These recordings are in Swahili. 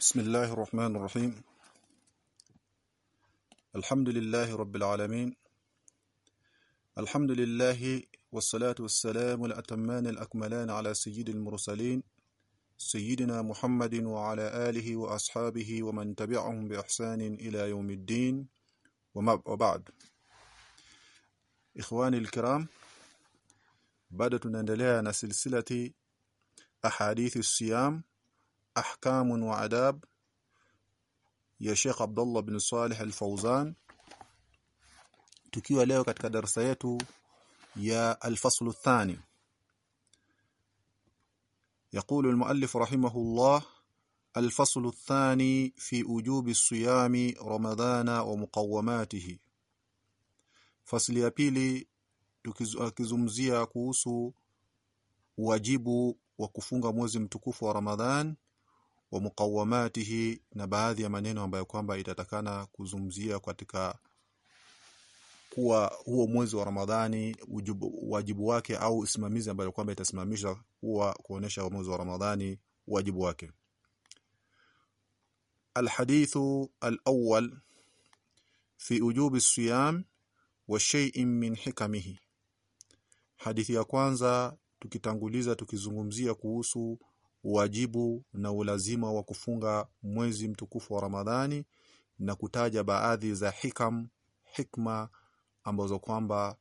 بسم الله الرحمن الرحيم. الحمد لله رب العالمين. الحمد لله والصلاة والسلام الأتمان الأكملان على سيد المرسلين سيدنا محمد وعلى آله وأصحابه ومن تبعهم بإحسان إلى يوم الدين وبعد. إخواني الكرام bado tunaendelea na silsilati ahadithi siyam ahkamun wa adab ya Sheikh Abdullah bin Salih Al-Fawzan tukiwa leo katika darasa yetu ya al-fasl ath-thani يقول المؤلف رحمه الله الفصل الثاني في وجوب الصيام رمضان ومقوماته فصل ya pili tukizungumzia kuhusu wajibu wa kufunga mwezi mtukufu wa Ramadhan wa mukawamatihi na baadhi ya maneno ambayo kwamba itatakana kuzungumzia katika kuwa huo mwezi wa Ramadhani ujibu, wajibu wake au usimamizi ambayo kwamba itasimamisha huwa kuonesha mwezi wa Ramadhani wajibu wake الحديث الأول في وجوب الصيام وشيء من حكمه Hadithi ya kwanza tukitanguliza tukizungumzia kuhusu wajibu na ulazima wa kufunga mwezi mtukufu wa Ramadhani na kutaja baadhi za hikam hikma ambazo kwamba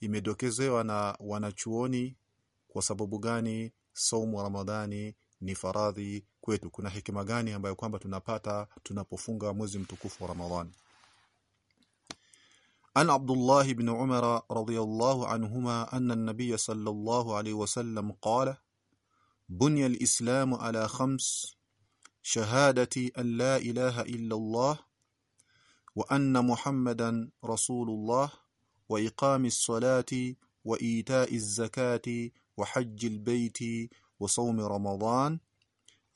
imedokezewa na wanachuoni kwa sababu gani saumu wa Ramadhani ni faradhi kwetu kuna hikima gani ambayo kwamba tunapata tunapofunga mwezi mtukufu wa Ramadhani عن عبد الله بن عمر رضي الله عنهما أن النبي صلى الله عليه وسلم قال بني الإسلام على خمس شهادة أن لا إله إلا الله وأن محمدا رسول الله وإقام الصلاة وإيتاء الزكاة وحج البيت وصوم رمضان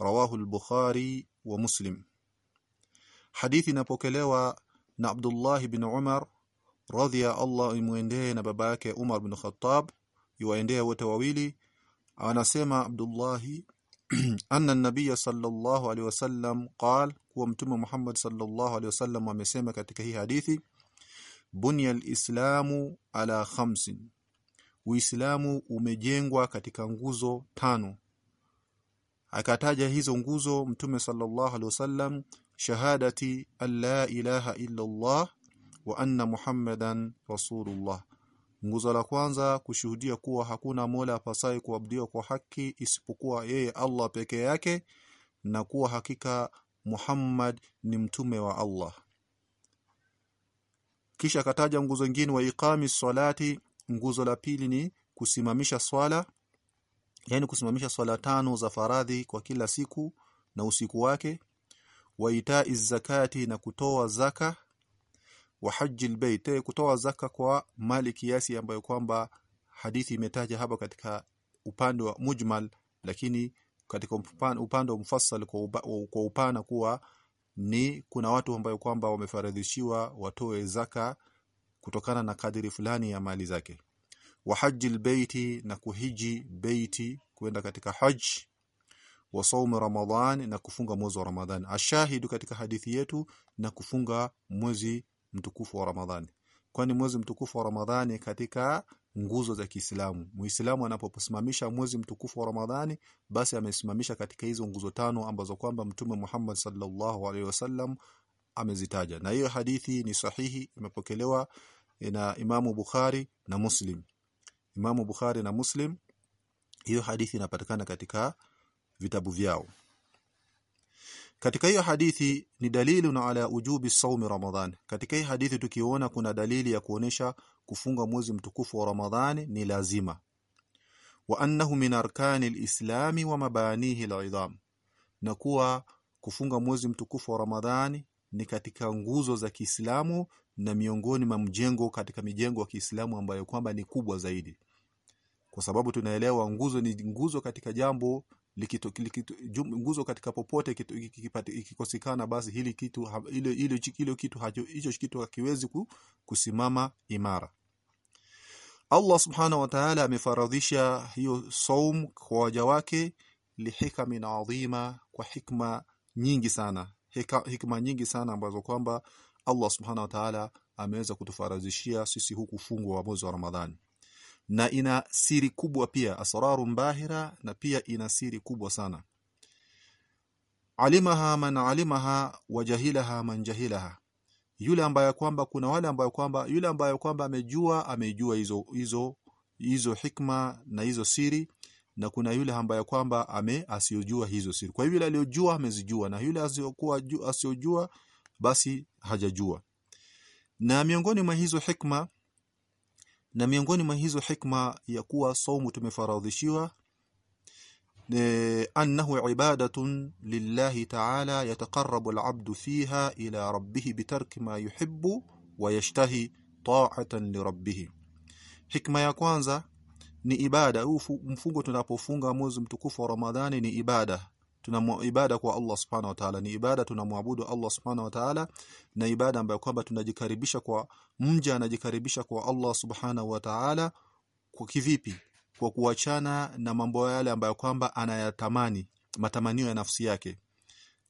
رواه البخاري ومسلم. حديثنا بوكلوا عبد الله بن عمر radhiya Allah imwendee na baba yake Umar bin Khattab iwaendee anasema Abdullahi anna an-nabiy sallallahu alaihi wasallam qal kuwa mtume Muhammad sallallahu alaihi wasallam amesema katika hii hadithi bunya al-islamu ala khamsin. Uislamu umejengwa katika nguzo tano. Akataja hizo nguzo mtume sallallahu alaihi wasallam shahadati alla la ilaha illa Allah wa anna muhammadan rasulullah nguzo la kwanza kushuhudia kuwa hakuna mola apasaye kuabudiwa kwa haki isipokuwa yeye Allah peke yake na kuwa hakika Muhammad ni mtume wa Allah. Kisha akataja nguzo nyingine wa iqami salati. Nguzo la pili ni kusimamisha swala yani kusimamisha swala tano za faradhi kwa kila siku na usiku wake. Wa itai zakati na kutoa zaka wa haji albayt kutoa zaka kwa mali kiasi ambayo kwamba hadithi imetaja hapa katika upande wa mujmal lakini katika upande wa mfasal kwa, upana kuwa ni kuna watu ambayo kwamba wamefaradhishiwa watoe zaka kutokana na kadiri fulani ya mali zake. Wa haji albayti na kuhiji baiti kwenda katika haj wa saumu ramadhan na kufunga mwezi wa ramadhan ashahidu katika hadithi yetu na kufunga mwezi mtukufu wa Ramadhani. Kwani mwezi mtukufu wa Ramadhani katika nguzo za Kiislamu. Muislamu anaposimamisha mwezi mtukufu wa Ramadhani basi amesimamisha katika hizo nguzo tano ambazo kwamba Mtume Muhammad sallallahu alaihi wasallam amezitaja. Na hiyo hadithi ni sahihi imepokelewa na Imamu Bukhari na Muslim. Imamu Bukhari na Muslim hiyo hadithi inapatikana katika vitabu vyao katika hiyo hadithi ni dalili na ala ujubi saumi Ramadhan. Katika hii hadithi tukiona kuna dalili ya kuonesha kufunga mwezi mtukufu wa Ramadhani ni lazima. Wa annahu min arkani alislami wa mabanihi alidham. Na kuwa kufunga mwezi mtukufu wa Ramadhani ni katika nguzo za Kiislamu na miongoni mwa mjengo katika mijengo ya Kiislamu ambayo kwamba ni kubwa zaidi. Kwa sababu tunaelewa nguzo ni nguzo katika jambo likito, likito, nguzo katika popote ikikosekana basi hili kitu ile ile kile kitu hicho kitu hakiwezi kusimama imara. Allah subhanahu wa ta'ala amefaradhisha hiyo saum kwa waja wake lihikamin adhima kwa hikma nyingi sana. Hika, hikma nyingi sana ambazo kwamba Allah subhana wa ta'ala ameweza kutufaradhishia sisi huku fungo wa mwezi wa Ramadhani na ina siri kubwa pia asraru mbahira na pia ina siri kubwa sana. Alimaha man alimaha wajahilaha man jahilaha. Yule ambaye kwamba kuna wale ambaye kwamba yule ambaye kwamba amejua amejua hizo hizo hizo hikma na hizo siri na kuna yule ambaye kwamba ame asiyojua hizo siri. Kwa hivyo yule aliyojua amezijua na yule asiyokuwa asiyojua basi hajajua. Na miongoni mwa hizo hikma na miongoni mwa hizo hikma ya kuwa saumu tumefaradhishiwa annahu ibadatun lillahi ta'ala yataqarrabu al-'abdu fiha ila rabbih bitarki ma yuhibbu wa yashtahi ta'atan li hikma ya kwanza ni ibada. Mfungo tunapofunga mwezi mtukufu wa Ramadhani ni ibada tuna ibada kwa Allah subhanahu wa ta'ala. Ni ibada tunamwabudu Allah subhanahu wa ta'ala na ibada ambayo kwamba tunajikaribisha kwa mja anajikaribisha kwa Allah subhanahu wa ta'ala. Kwa kivipi? Kwa kuachana na mambo yale ambayo kwamba anayatamani matamanio ya nafsi yake.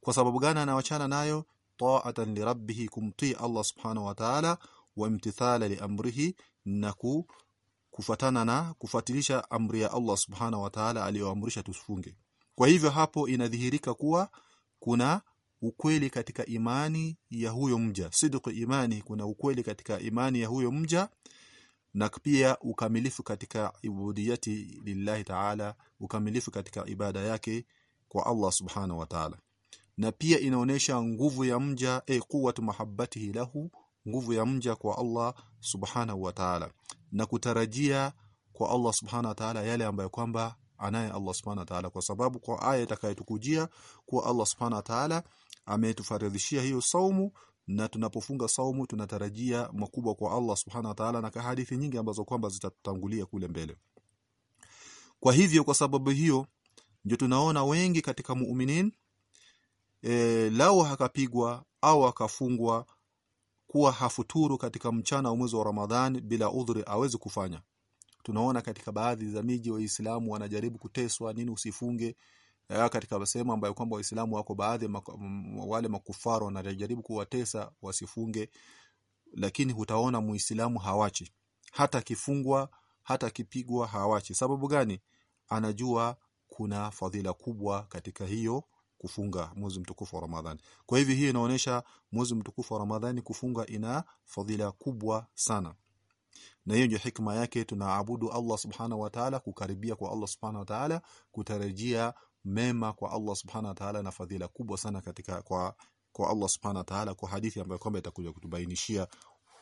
Kwa sababu gani anawachana nayo? Ta'atan li rabbih kumtii Allah subhanahu wa ta'ala wa imtithala li amrihi na ku kufatana na kufatilisha amri ya Allah subhanahu wa ta'ala aliyoamrisha tusifunge kwa hivyo hapo inadhihirika kuwa kuna ukweli katika imani ya huyo mja. Sidq imani kuna ukweli katika imani ya huyo mja na pia ukamilifu katika ibudiyati lillahi ta'ala ukamilifu katika ibada yake kwa Allah subhanahu wa ta'ala. Na pia inaonesha nguvu ya mja e quwwatu mahabbatihi lahu nguvu ya mja kwa Allah subhanahu wa ta'ala. Na kutarajia kwa Allah subhanahu wa ta'ala yale ambayo kwamba anaye Allah subhanahu wa ta'ala. Kwa sababu kwa aya itakayotukujia kuwa Allah subhanahu wa ta'ala ametufaridhishia hiyo saumu na tunapofunga saumu tunatarajia makubwa kwa Allah subhanahu wa ta'ala na hadithi nyingi ambazo kwamba zitatangulia kule mbele. Kwa hivyo kwa sababu hiyo ndio tunaona wengi katika muuminin e, lao hakapigwa au akafungwa kuwa hafuturu katika mchana wa mwezi wa Ramadhani bila udhuri awezi kufanya tunaona katika baadhi za miji waislamu wanajaribu kuteswa nini usifunge ya katika sehemu ambayo kwamba waislamu wako baadhi maku, wale makufaro wanajaribu kuwatesa wasifunge lakini hutaona muislamu hawachi hata kifungwa hata kipigwa hawachi sababu gani anajua kuna fadhila kubwa katika hiyo kufunga mwezi mtukufu wa Ramadhani. Kwa hivyo hii inaonyesha mwezi mtukufu wa Ramadhani kufunga ina fadhila kubwa sana. Na hiyo ndio hikma yake tunaabudu Allah subhana wa Ta'ala kukaribia kwa Allah subhana wa Ta'ala kutarajia mema kwa Allah Subhanahu wa Ta'ala na fadhila kubwa sana katika kwa kwa Allah Subhanahu wa Ta'ala kwa hadithi ambayo kwamba itakuja kutubainishia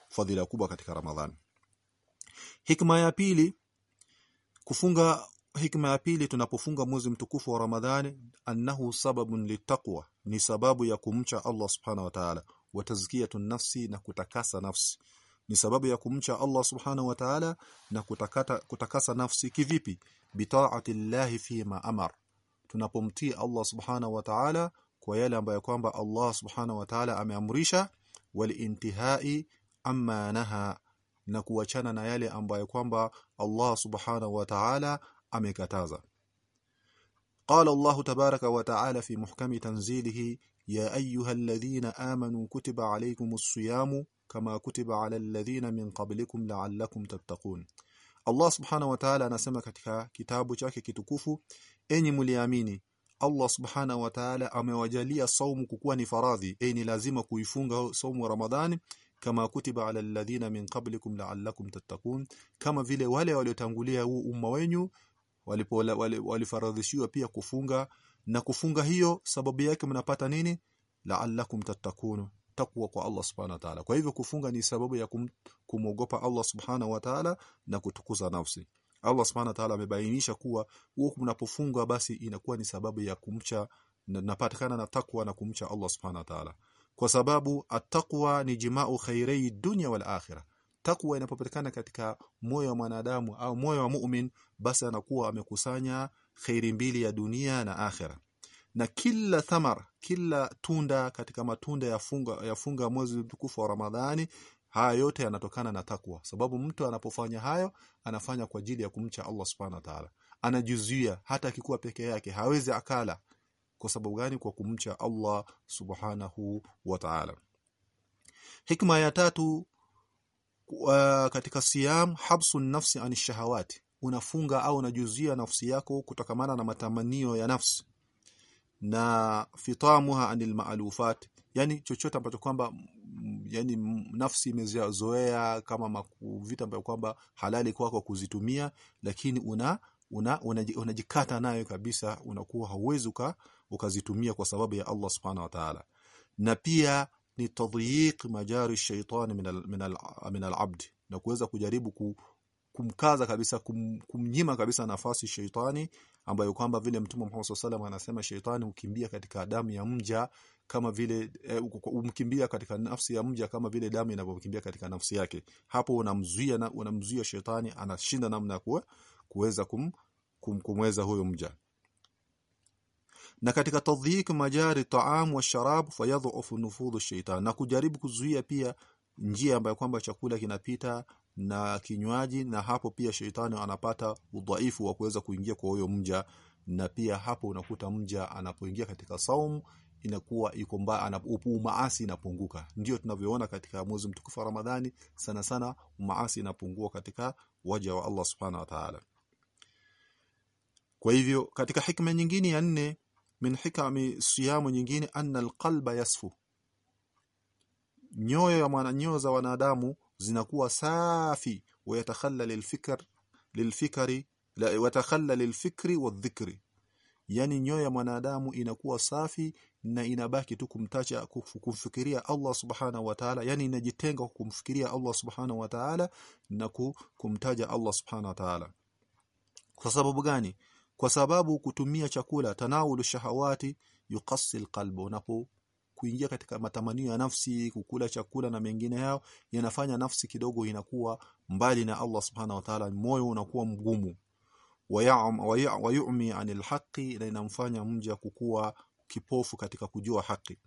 fadhila kubwa katika Ramadhani. Hikma ya pili kufunga hikma ya pili tunapofunga mwezi mtukufu wa Ramadhani annahu sababun litaqwa ni sababu ya kumcha Allah subhana wa ta'ala wa tazkiyatun nafsi na kutakasa nafsi ni sababu ya kumcha Allah subhanahu wa ta'ala na kutakata, kutakasa nafsi kivipi bitaati llahi fi ma amar tunapomtii Allah subhanahu wa ta'ala kwa yale ambayo kwamba Allah subhanahu wa ta'ala ameamrisha walintihai amma naha na kuachana na yale ambayo kwamba Allah subhanahu wa ta'ala amekataza قال الله تبارك وتعالى في محكم تنزيله يا أيها الذين آمنوا كتب عليكم الصيام kama kutiba ala alladhina min qablikum la'allakum tattaqun. Allah subhanahu wa ta'ala anasema katika kitabu chake kitukufu enyi mliamini Allah subhanahu wa ta'ala amewajalia saumu kukuwa ni faradhi. E ni lazima kuifunga saumu Ramadhani kama kutiba ala alladhina min qablikum la'allakum tattaqun. Kama vile wale waliotangulia huu umma wenyu walifaradhishiwa pia kufunga na kufunga hiyo sababu yake mnapata nini? La'allakum tattaqun takwa kwa Allah subhanahu wa ta'ala. Kwa hivyo kufunga ni sababu ya kum, kumogopa Allah subhanahu wa ta'ala na kutukuza nafsi. Allah subhanahu wa ta'ala amebainisha kuwa huo mnapofunga basi inakuwa ni sababu ya kumcha napatikana na takwa na kumcha Allah subhanahu wa ta'ala. Kwa sababu attaqwa ni jimau khairei dunya wal akhirah. Takwa inapopatikana katika moyo wa mwanadamu au moyo wa mu'min basi anakuwa amekusanya khairi mbili ya dunia na akhira na kila thamar kila tunda katika matunda ya funga ya funga mwezi mtukufu wa Ramadhani haya yote yanatokana na takwa sababu mtu anapofanya hayo anafanya kwa ajili ya kumcha Allah subhanahu wa ta'ala. Anajizuia hata akikuwa peke yake hawezi akala. Kwa sababu gani? Kwa kumcha Allah subhanahu wa ta'ala. Hikma ya tatu uh, katika siyam habsu nafsi anishahawati unafunga au unajuzia nafsi yako kutokamana na matamanio ya nafsi na fitamuha anil maalufat yani chochote ambacho kwamba yani nafsi imezoea kama maku, ambayo kwamba halali kwako kwa kuzitumia lakini una una unajikata una nayo kabisa unakuwa hauwezi ukazitumia kwa sababu ya Allah subhanahu wa ta'ala. Na pia ni tadyiq majari shaitani min al, al-abd na kuweza kujaribu ku, kumkaza kabisa kum, kumnyima kabisa nafasi shaitani ambayo kwamba vile mtume Muhammad sallallahu anasema shetani ukimbia katika damu ya mja kama vile eh, umkimbia katika nafsi ya mja kama vile damu inavyokimbia katika nafsi yake. Hapo unamzuia na unamzuia shetani anashinda namna ya kuweza kum, kum, kumweza huyo mja. Na katika tadhik majari taam wa sharab fayadhufu nufudhu shaitan na kujaribu kuzuia pia njia ambayo kwamba chakula kinapita na kinywaji na hapo pia sheitani anapata udhaifu wa kuweza kuingia kwa huyo mja na pia hapo unakuta mja anapoingia katika saumu inakuwa iko mbaya maasi inapunguka. Ndio tunavyoona katika mwezi mtukufu wa Ramadhani sana sana maasi inapungua katika waja wa Allah subhanahu wa ta'ala. Kwa hivyo katika hikma nyingine ya nne min hikami siyamu nyingine anna alqalba yasfu. Nyoyo ya mwana nyoyo za wanadamu zinakuwa safi. Wayatakhallal alfikr lilfikri la watakhallal alfikri wadhikri yani nyoyo ya mwanadamu inakuwa safi na inabaki tu kumtacha kumfikiria Allah subhanahu wa ta'ala. Yani inajitenga kumfikiria Allah subhanahu wa ta'ala na kumtaja Allah subhanahu wa ta'ala. Kwa sababu gani? Kwa sababu kutumia chakula tanawulu shahawati yuqassi alqalb unapo kuingia katika matamanio ya nafsi kukula chakula na mengine yao yanafanya nafsi kidogo inakuwa mbali na Allah subhanahu wa ta'ala. Moyo unakuwa mgumu. Wayumi anil haqi na inamfanya mja kukua kipofu katika kujua haki.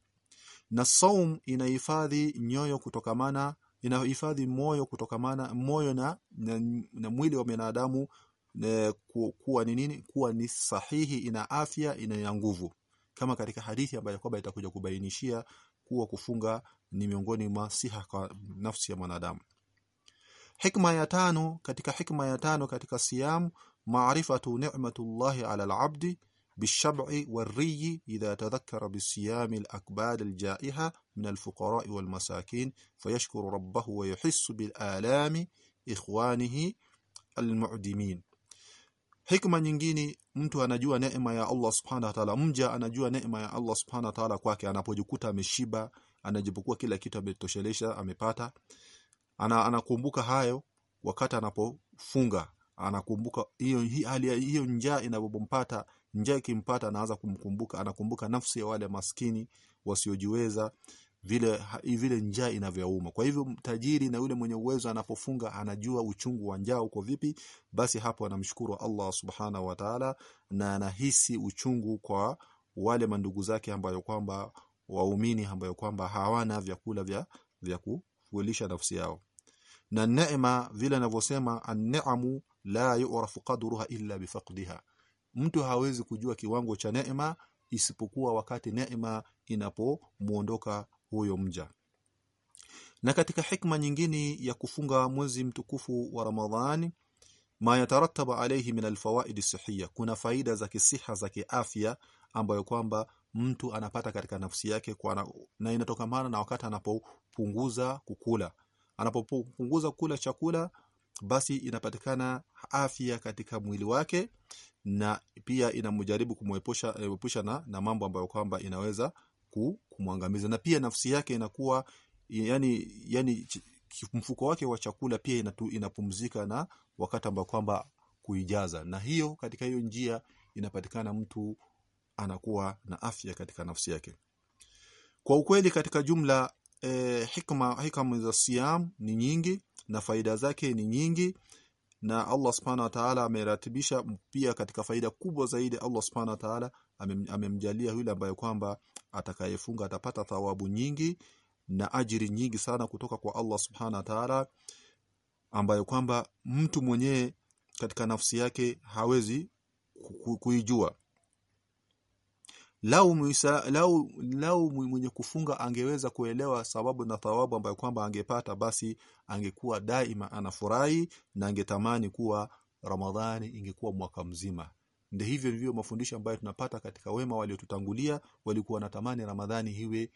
Na saum inahifadhi nyoyo kutokamana inahifadhi moyo kutokamana moyo na, na, na mwili wa binadamu kuwa ni nini? Kuwa ni sahihi ina afya ina nguvu kama katika hadithi ambayo kwamba itakuja kubainishia kuwa kufunga ni miongoni mwa siha kwa nafsi ya mwanadamu hikma ya tano katika hikma ya tano katika siyam maarifatu ni'matullahi ala al-abdi بالشبع والري إذا تذكر بصيام الأكباد الجائحة من الفقراء والمساكين فيشكر ربه ويحس بالآلام إخوانه المعدمين hikma nyingine mtu anajua neema ya Allah subhanahu wa ta'ala mja anajua neema ya Allah subhanahu wa ta'ala kwake anapojikuta ameshiba anajipokuwa kila kitu ametoshelesha amepata ana anakumbuka hayo wakati anapofunga anakumbuka hiyo hali hiyo njaa inapompata njaa ikimpata anaanza kumkumbuka anakumbuka nafsi ya wale maskini wasiojiweza vile vile njaa inavyouma. Kwa hivyo tajiri na yule mwenye uwezo anapofunga anajua uchungu wa njaa uko vipi basi hapo anamshukuru Allah subhanahu wa ta'ala na anahisi uchungu kwa wale mandugu zake ambayo kwamba waumini ambayo kwamba hawana vyakula vya vya kuulisha nafsi yao. Na neema vile anavyosema an-ni'amu la yu'rafu qadruha illa bifaqdiha. Mtu hawezi kujua kiwango cha neema isipokuwa wakati neema inapomuondoka huyo mja. Na katika hikma nyingine ya kufunga mwezi mtukufu wa Ramadhani ma yatarattaba alayhi min alfawaid sihhiya kuna faida za kisiha za kiafya ambayo kwamba mtu anapata katika nafsi yake kwa na inatokamana na wakati anapopunguza kukula. Anapopunguza kula chakula basi inapatikana afya katika mwili wake na pia inamjaribu kumwepusha na, na mambo ambayo kwamba inaweza kumwangamiza. Na pia nafsi yake inakuwa yani yani mfuko wake wa chakula pia inatu, inapumzika na wakati ambao kwamba kuijaza. Na hiyo katika hiyo njia inapatikana mtu anakuwa na afya katika nafsi yake. Kwa ukweli katika jumla eh, hikma hikma za siyam ni nyingi na faida zake ni nyingi na Allah subhanahu wa ta'ala ameratibisha pia katika faida kubwa zaidi Allah subhanahu wa ta'ala amemjalia yule ambaye kwamba atakayefunga atapata thawabu nyingi na ajiri nyingi sana kutoka kwa Allah subhana wa ta'ala ambayo kwamba mtu mwenyewe katika nafsi yake hawezi kuijua. Lau, muisa, lau, lau mwenye kufunga angeweza kuelewa sababu na thawabu ambayo kwamba angepata basi angekuwa daima anafurahi na angetamani kuwa Ramadhani ingekuwa mwaka mzima ndio hivyo ndivyo mafundisho ambayo tunapata katika wema waliotutangulia walikuwa wanatamani Ramadhani hiwe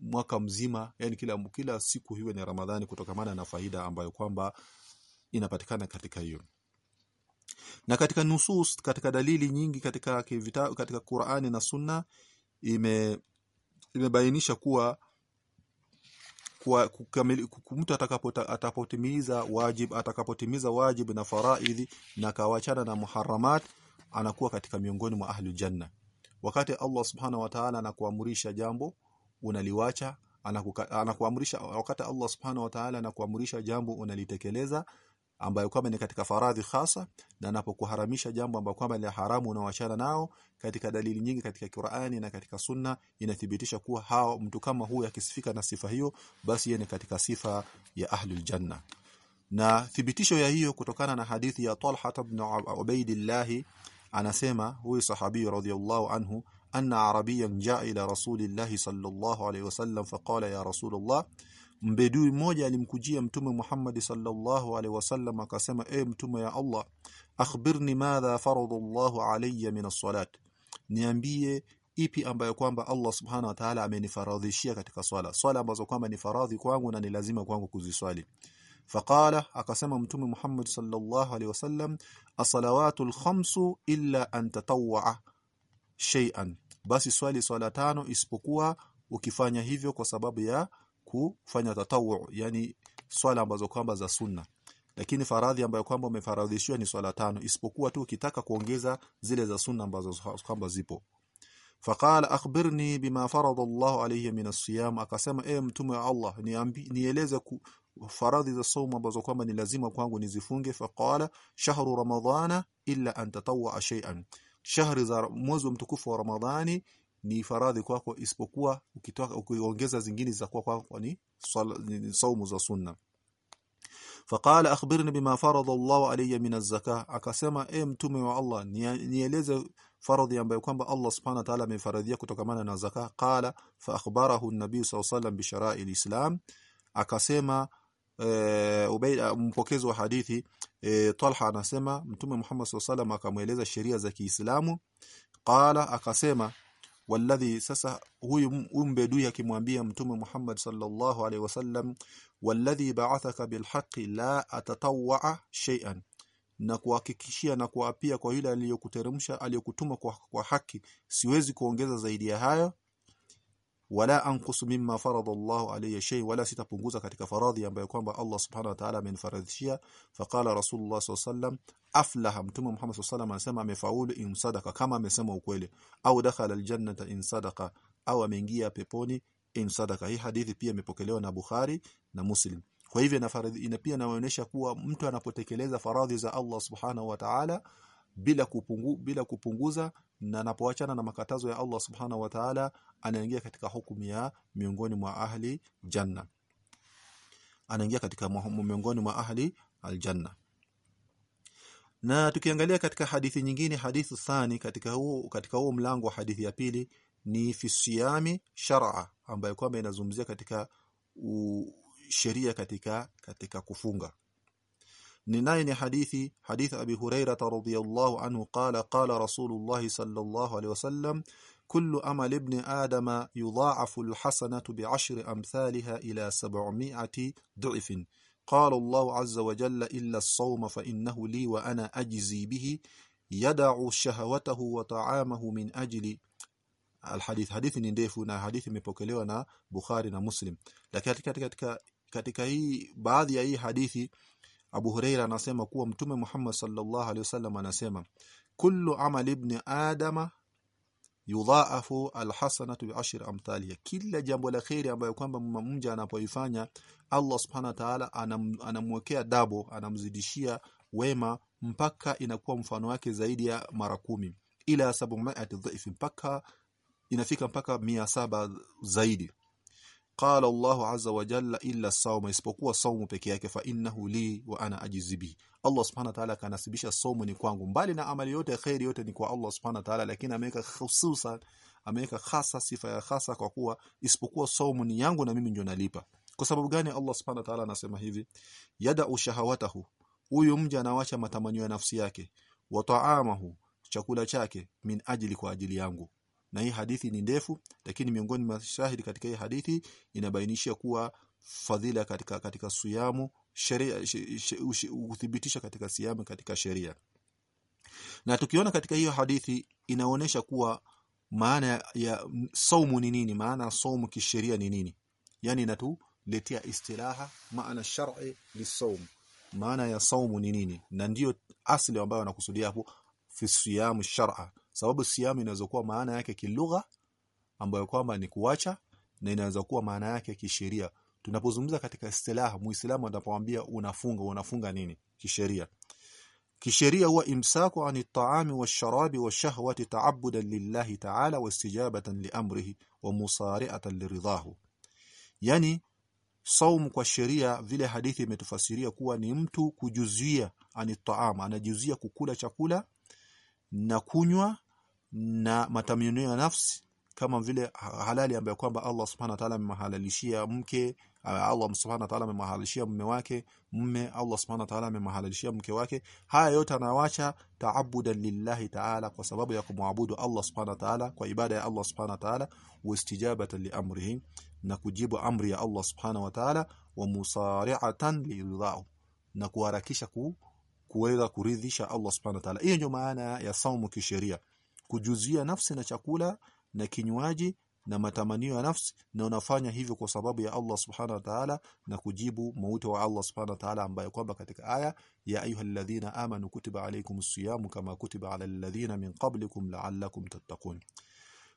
mwaka mzima yani kila kila siku hiwe ni Ramadhani kutokamana na faida ambayo kwamba inapatikana katika hiyo. Na katika nusus katika dalili nyingi katika kivita, katika Qur'ani na Sunna ime imebainisha kuwa kwa mtu atakapotimiza wajib atakapotimiza wajib na faraidhi na kawachana na muharramat anakuwa katika miongoni mwa ahli janna wakati Allah subhana wa ta'ala anakuamrisha jambo unaliwacha anakuamrisha wakati Allah subhanahu wa ta'ala anakuamrisha jambo unalitekeleza ambayo kwamba ni katika faradhi hasa na anapokuharamisha jambo ambayo kwamba ni haramu unawachana nao katika dalili nyingi katika Qur'ani na katika Sunna inathibitisha kuwa hao mtu kama huyu akisifika na sifa hiyo basi yeye ni katika sifa ya ahlul janna na thibitisho ya hiyo kutokana na hadithi ya Talha ibn Ubaidillah anasema huyu sahabi radhiyallahu anhu anna arabiyan jaa ila rasulillahi sallallahu alayhi wasallam faqala ya rasulullah mbedui mmoja alimkujia mtume Muhammad sallallahu alaihi wasallam akasema e mtume ya Allah akhbirni madha faradallahu alayya min as-salat niambie ipi ambayo kwamba Allah subhanahu wa ta'ala amenifaradhishia katika swala swala ambazo kwamba ni faradhi kwangu na ni lazima kwangu kuziswali faqala akasema mtume Muhammad sallallahu alaihi wasallam as-salawatu al-khamsu illa an tatawwa shay'an. Basi swali swala tano isipokuwa ukifanya hivyo kwa sababu ya kufanya tatawu yani swala ambazo kwamba za sunna. Lakini faradhi ambayo kwamba umefaradhishiwa ni swala tano isipokuwa tu ukitaka kuongeza zile za sunna ambazo kwamba zipo. Faqala akhbirni bima farada Allah alayhi min as-siyam akasema e mtume wa Allah niambi nieleze faradhi za saumu ambazo kwamba ni lazima kwangu nizifunge faqala shahru ramadhana illa an tatawwa shay'an. Shahri za mwezi mtukufu wa ramadhani ni faradhi kwako isipokuwa ukitoka ukiongeza zingine za kwa kwako ni saumu za sunna. Faqala akhbirni bima farada Allah alayya min az-zakah. Akasema e mtume wa Allah nieleze faradhi ambayo kwamba Allah subhanahu wa ta'ala amefaradhia kutokamana na zakah. Qala fa akhbarahu an-nabiy sallallahu alayhi wasallam bi shara'i al-islam. Akasema e, mpokezi wa hadithi e, Talha anasema mtume Muhammad SAW akamweleza sheria za Kiislamu. Qala akasema walladhi sasa huyu umbedui akimwambia mtume Muhammad sallallahu alaihi wasallam walladhi ba'athaka bilhaqqi la atatawwa shay'an na kuhakikishia na kuapia kwa yule aliyokuteremsha aliyokutuma kwa, kwa haki siwezi kuongeza zaidi ya hayo wala anqusu mimma farada Allah alayya shay wala sitapunguza katika faradhi ambayo kwamba Allah subhanahu wa ta'ala amenifaradhishia. Faqala rasulullah sallallahu aflaha mtume Muhammad sallallahu anasema amefaulu in sadaka kama amesema ukweli. Au dakhala aljannata in sadaka au ameingia peponi in sadaka hii hadithi pia imepokelewa na Bukhari na Muslim. Kwa hivyo ina pia inaonyesha kuwa mtu anapotekeleza faradhi za Allah subhanahu wa ta'ala bila kupungu, bila kupunguza na anapoachana na makatazo ya Allah subhanahu wa ta'ala anaingia katika hukumu ya miongoni mwa ahli janna. Anaingia katika miongoni mwa ahli aljanna. Na tukiangalia katika hadithi nyingine hadithi thani katika huo katika huo mlango wa hadithi ya pili ni fi siyami shar'a ambayo kwamba inazungumzia katika sheria katika katika kufunga نناين حديث حديث أبي هريرة رضي الله عنه قال قال رسول الله صلى الله عليه وسلم كل أمل ابن آدم يضاعف الحسنة بعشر أمثالها إلى سبعمائة ضعف. قال الله عز وجل إلا الصوم فإنه لي وأنا أجزي به يدع شهوته وطعامه من أجل الحديث hadithi ni ndefu na hadithi imepokelewa na Bukhari na Muslim. Lakini katika katika hii baadhi ya hii hadithi Abu Huraira anasema kuwa Mtume Muhammad sallallahu alaihi wasallam anasema kullu amali ibn adama yudhaafu alhasanatu bi'ashri amthaliha. Kila jambo la khairi ambayo kwamba mja anapoifanya Allah subhanahu wa ta'ala anam, anamwekea dabo anamzidishia wema mpaka inakuwa mfano wake zaidi ya mara kumi. Ila 700 dhaifi mpaka inafika mpaka mia saba zaidi qala Allahu azza wa jalla illa sawma isipokuwa saumu peke yake fa innahu li wa ana ajizibi Allah subhanahu wa ta'ala kanasibisha saumu ni kwangu. Mbali na amali yote khairi yote ni kwa Allah subhanahu wa ta'ala lakini ameweka hususan ameweka hasa sifa ya hasa kwa kuwa isipokuwa saumu ni yangu na mimi ndio nalipa. Kwa sababu gani Allah subhanahu wa ta'ala anasema hivi? Yada shahawatahu huyu mja anawacha matamanio ya nafsi yake. Wa ta'amahu chakula chake min ajili kwa ajili yangu na hii hadithi ni ndefu lakini miongoni mwa shahidi katika hii hadithi inabainisha kuwa fadhila katika katika siyamu sheria uthibitisha katika siyamu katika sheria. Na tukiona katika hiyo hadithi inaonesha kuwa maana ya, saumu ni nini maana ya saumu kisheria ni nini. Yani inatuletea istilaha maana shar'i lisawm maana ya saumu ni nini? Na ndiyo asli ambayo anakusudia hapo fi siyamu shar'a sababu siamu inaweza kuwa maana yake kilugha ambayo kwamba ni kuacha na inaweza kuwa maana yake kisheria. Tunapozungumza katika istilaha muislamu anapomwambia unafunga unafunga nini? Kisheria. Kisheria huwa imsaku ani taami washarabi washahwati taabudan lillahi ta'ala wastijabatan liamrihi wa musari'atan liridahu yani saum kwa sheria vile hadithi imetufasiria kuwa ni mtu kujuzuia ani taama anajuzuia kukula chakula na kunywa na matamanio ya nafsi kama vile halali ambayo kwamba Allah subhanahu wa ta'ala amemhalalishia mke Allah subhanahu wa ta'ala amemhalalishia mume wake mume Allah subhanahu wa ta'ala amemhalalishia mke wake. Haya yote anawacha taabudan lillahi ta'ala kwa sababu ya kumwabudu Allah subhanahu wa ta'ala kwa ibada ya Allah subhanahu wa ta'ala wastijabatan li amrihi na kujibu amri ya Allah subhanahu wa ta'ala wa musari'atan liridhahu na kuharakisha ku, kuweza kuridhisha Allah subhanahu wa ta'ala. Hiyo ndio maana ya saumu kisheria kujuzia nafsi na chakula na kinywaji na matamanio ya nafsi na unafanya hivyo kwa sababu ya Allah subhanahu wa ta'ala na kujibu mwito wa Allah subhanahu wa ta'ala ambaye kwamba katika aya ya ayyuhalladhina amanu kutiba alaykumus siyamu kama kutiba alal ladhina min qablikum la'allakum tattaqun.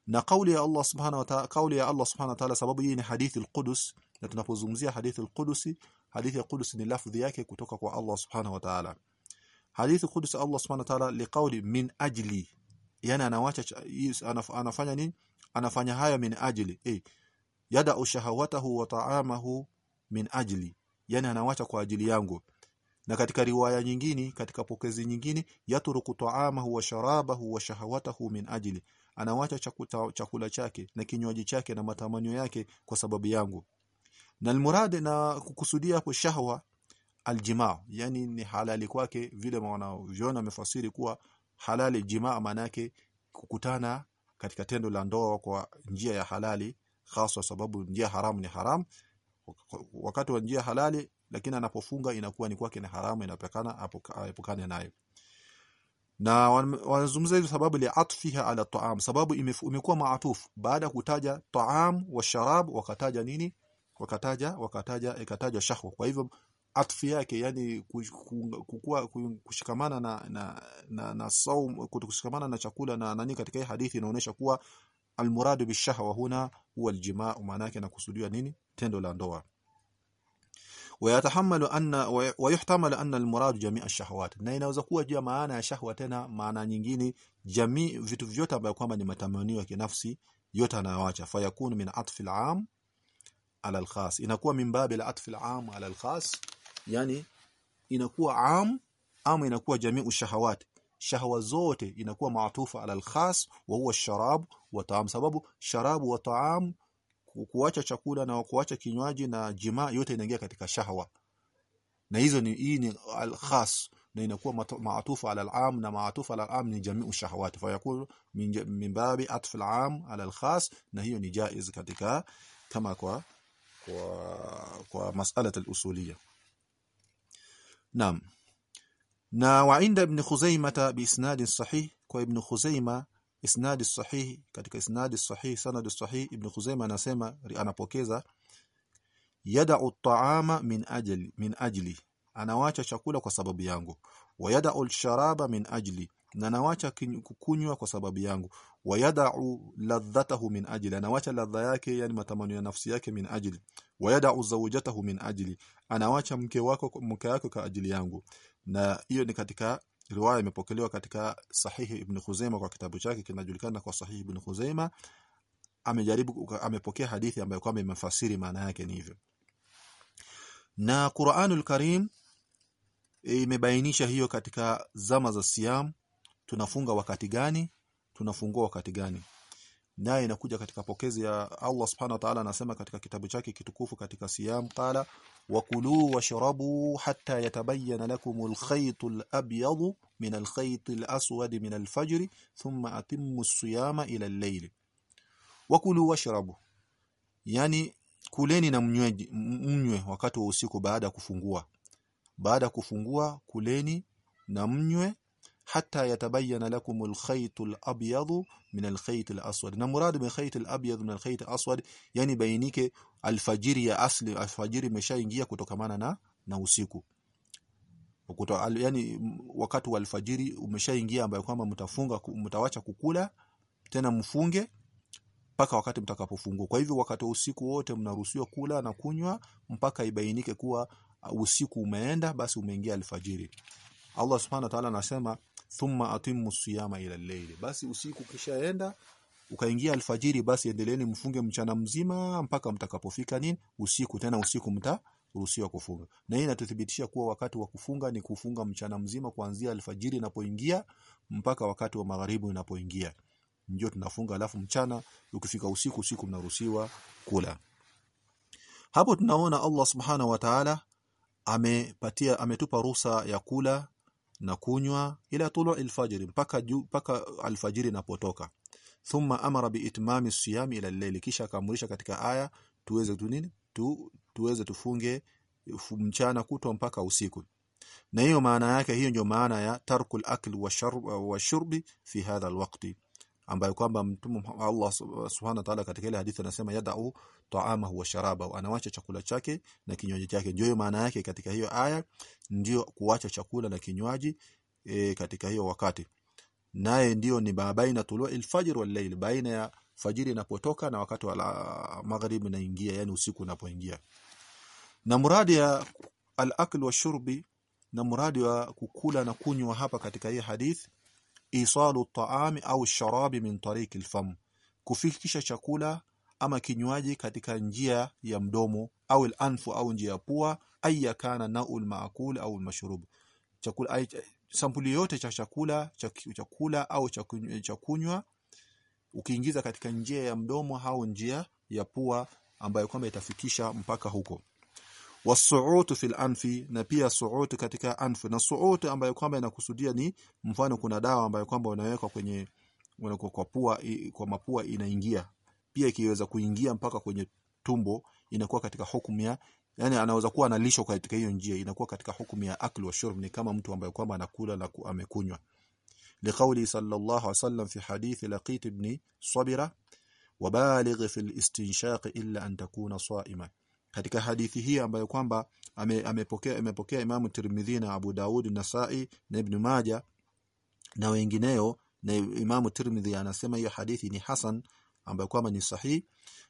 Na kauli ya Allah subhanahu wa ta'ala kauli ya Allah subhanahu wa ta'ala sababu hii ni hadithi al-Qudus na tunapozungumzia hadithi al-Qudus hadithi ya Qudus ni lafdhi yake kutoka kwa Allah subhanahu wa ta'ala. Hadithi Qudus Allah subhanahu wa ta'ala liqauli min ajli yani anawacha anafanya nini anafanya haya min ajli eh yada ushahawatahu wa ta'amahu min ajli yani anawacha kwa ajili yangu na katika riwaya nyingine katika pokezi nyingine yatruku ta'amahu wa sharabahu wa shahawatahu min ajli anawacha chakula, chakula chake na kinywaji chake na matamanio yake kwa sababu yangu na almurad na kukusudia hapo shahwa aljimaa yani ni halali kwake vile wanaviona amefasiri kuwa halali jimaa maana yake kukutana katika tendo la ndoa kwa njia ya halali hasa sababu njia haramu ni haram. Wakati wa njia halali lakini anapofunga inakuwa ni kwake ni haramu inapekana apukane nayo. Na wanazungumza hizo sababu li atfiha ala taam sababu imekuwa maatufu. Baada kutaja taam wa sharab wakataja nini? Wakataja wakataja ikataja shahwa. Kwa hivyo atfi yake yani kukua kushikamana na na na, na saum kushikamana na chakula na nani katika hii hadithi inaonyesha kuwa almuradu bishahwa huna huwa aljimaa maana yake nakusudiwa nini tendo la ndoa ويتحمل أن ويحتمل أن المراد جميع الشهوات na inaweza kuwa juu maana ya shahwa tena maana nyingine jamii vitu vyote ambavyo kwamba ni matamanio ya kinafsi yote anayoacha fayakunu min atfi al-am ala al-khas inakuwa min babi al-atfi al-am ala al-khas yani inakuwa am ama inakuwa jamii shahawat. Shahwa zote inakuwa maatufa ala alkhas wa huwa sharab wa taam. Sababu sharabu wa taam kuacha chakula na kuacha kinywaji na jimaa yote inaingia katika shahwa na hizo ni hii ni al-khas na inakuwa maatufa ala al-am na maatufa ala al-am ni jamiu shahawat. Fa yakunu min, min babi atf alam ala al-khas na hiyo ni jaiz katika kama kwa kwa kwa mas'ala al-usuliyya naam. Na wa inda ibn khuzaimah biisnad sahih kwa ibn khuzaimah isnadi sahih katika isnadi sahih sanad sahih ibn Khuzaimah anasema anapokeza yada'u at-ta'ama min ajli min ajli. Anawacha chakula kwa sababu yangu. Wa yada'u al-sharaba min ajli na anawacha kukunywa kwa sababu yangu. Wayadau ladhatahu min ajli. Anawacha ladha yake yani matamanio ya nafsi yake min ajli. Wayadau zawjatahu min ajli. Anawacha mke wako mke wako kwa ajili yangu. Na hiyo ni katika riwaya imepokelewa katika sahihi ibn Khuzaima kwa kitabu chake kinajulikana kwa sahihi ibn Khuzaima amejaribu amepokea hadithi ambayo kwamba imefasiri maana yake ni hivyo. Na Qur'anul Karim imebainisha hiyo katika zama za siam tunafunga wakati gani tunafungua wakati gani. Naye inakuja katika pokezi ya Allah subhanahu wa ta'ala anasema katika kitabu chake kitukufu katika siyam qala wakulu washrabu hatta yatabayyana lakum alkhayt alabyad min alkhayt alaswad min alfajr thumma atimmu as-siyama ila al-layl wakulu washrabu yani kuleni na mnyweji mnywe wakati wa usiku baada ya kufungua. Baada ya kufungua kuleni na mnywe hata yatabayana lakum alkhayt alabyad min alkhayt alaswad. Na murad min khayt alabyad min alkhayt alaswad yani bainike alfajiri ya asli alfajiri imeshaingia kutokamana na na usiku. Ukuta, al, yani wakati wa alfajiri umeshaingia ambayo kwamba mtafunga mtawacha kukula tena mfunge mpaka wakati mtakapofungua. Kwa hivyo wakati wa usiku wote mnaruhusiwa kula na kunywa mpaka ibainike kuwa usiku umeenda basi umeingia alfajiri. Allah subhanahu wa ta'ala anasema thumma atimmu siyama ila al-layl. Basi usiku kishaenda ukaingia alfajiri basi endeleeni mfunge mchana mzima mpaka mtakapofika nini? Usiku tena usiku mta ruhusiwa kufunga. Na hii inatuthibitisha kuwa wakati wa kufunga ni kufunga mchana mzima kuanzia alfajiri inapoingia mpaka wakati wa magharibi unapoingia ndio tunafunga alafu mchana ukifika usiku usiku mnaruhusiwa kula. Hapo tunaona Allah subhana wa ta'ala amepatia ametupa ruhusa ya kula na kunywa ila tulu alfajiri mpaka juu mpaka alfajiri inapotoka. Thumma amara biitmami siyami ila al-layl kisha akaamrisha katika aya tuweze tu nini? Tu, tuweze tufunge mchana kutwa mpaka usiku. Na hiyo maana yake hiyo ndio maana ya tarkul akl wa shurbi fi hadha alwaqti ambayo kwamba mtume Allah subhanahu wa ta'ala katika ile hadithi anasema yad'u ta'amahu wa sharabahu anawacha chakula chake na kinywaji chake. Ndio maana yake katika hiyo aya ndio kuwacha chakula na kinywaji e, katika hiyo wakati. Naye ndio ni baina tulu alfajr wal layl baina ya fajiri inapotoka na wakati wa magharibi inaingia yani usiku unapoingia. Na muradi ya al-akl wa shurbi na muradi wa kukula na kunywa hapa katika hii hadithi isalu taami au sharabi min tariqi alfam. Kufikisha chakula ama kinywaji katika njia ya mdomo au al-anfu au njia ya pua aya kana naul maakul au mashrub chakula ay, sampuli yote cha chakula cha chakula au cha kunywa ukiingiza katika njia ya mdomo au njia ya pua ambayo kwamba itafikisha mpaka huko wasuutu fil anfi na pia suutu katika anfi na suutu ambayo kwamba inakusudia ni mfano kuna dawa ambayo kwamba unaweka kwenye unakuwa kwa pua kwa mapua inaingia. Pia ikiweza kuingia mpaka kwenye tumbo inakuwa katika hukumu ya yani anaweza kuwa analishwa katika hiyo njia inakuwa katika hukumu ya akli wa shurb ni kama mtu ambaye kwamba anakula na amekunywa. Liqauli sallallahu alaihi wasallam fi hadith laqit ibn sabira wabaligh fi al-istinshaq illa an takuna sa'ima katika hadithi hii ambayo kwamba amepokea ame amepokea Imam Tirmidhi na Abu Daud Nasai na Ibn Maja na wengineo na Imam Tirmidhi anasema hiyo hadithi ni hasan ambayo kwamba ni sahihi.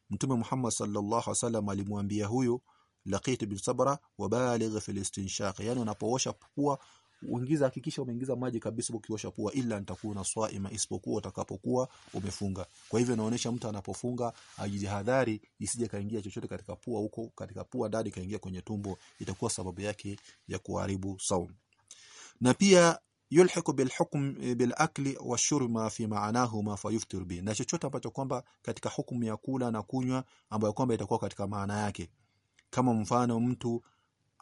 Mtume Muhammad sallallahu alaihi wasallam alimwambia huyu laqit bil sabra wa baligh fil istinshaq. Yani unapoosha pua uingiza hakikisha umeingiza maji kabisa ukiosha pua ila nitakuna swaima isipokuwa utakapokuwa umefunga. Kwa hivyo inaonyesha mtu anapofunga ajihadhari isije kaingia chochote katika pua huko katika pua ndani kaingia kwenye tumbo itakuwa sababu yake ya kuharibu saum. Na pia yulhiku bil hukm bil akli wa shurma fi maanahuma fayuftir bi. Na chochote ambacho kwamba katika hukumu ya kula na kunywa ambayo kwamba itakuwa katika maana yake. Kama mfano mtu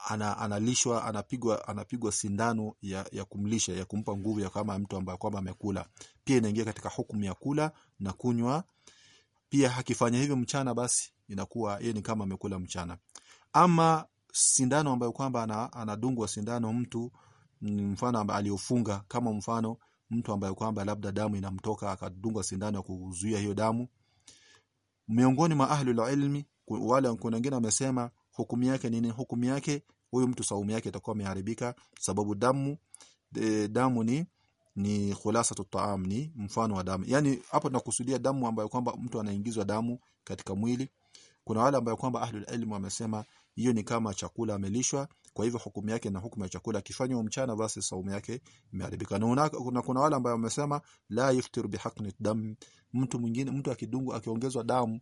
ana, analishwa anapigwa anapigwa sindano ya, ya kumlisha ya kumpa nguvu ya kama mtu ambaye kwamba amekula. Pia inaingia katika hukumu ya kula na kunywa. Pia hakifanya hivyo mchana basi inakuwa yeye ni kama amekula mchana. Ama sindano ambayo kwamba anadungwa sindano mtu mfano aliofunga kama mfano mtu ambaye kwamba labda damu inamtoka akadungwa sindano ya kuzuia hiyo damu. Miongoni mwa ahli ilmi wale kuna wengine wamesema hukumu yake nini? Hukumu yake huyu mtu saumu yake itakuwa imeharibika sababu damu e, damu ni ni khulasatu taam ni mfano wa damu. Yani hapo tunakusudia damu ambayo kwamba mtu anaingizwa damu katika mwili. Kuna wale ambayo kwamba ahlul ilm wamesema hiyo ni kama chakula amelishwa kwa hivyo hukumu yake na hukumu ya chakula akifanywa mchana basi saumu yake imeharibika. Na kuna, kuna wale ambao wamesema la yuftir bihaqni dam mtu mwingine mtu akidungwa akiongezwa damu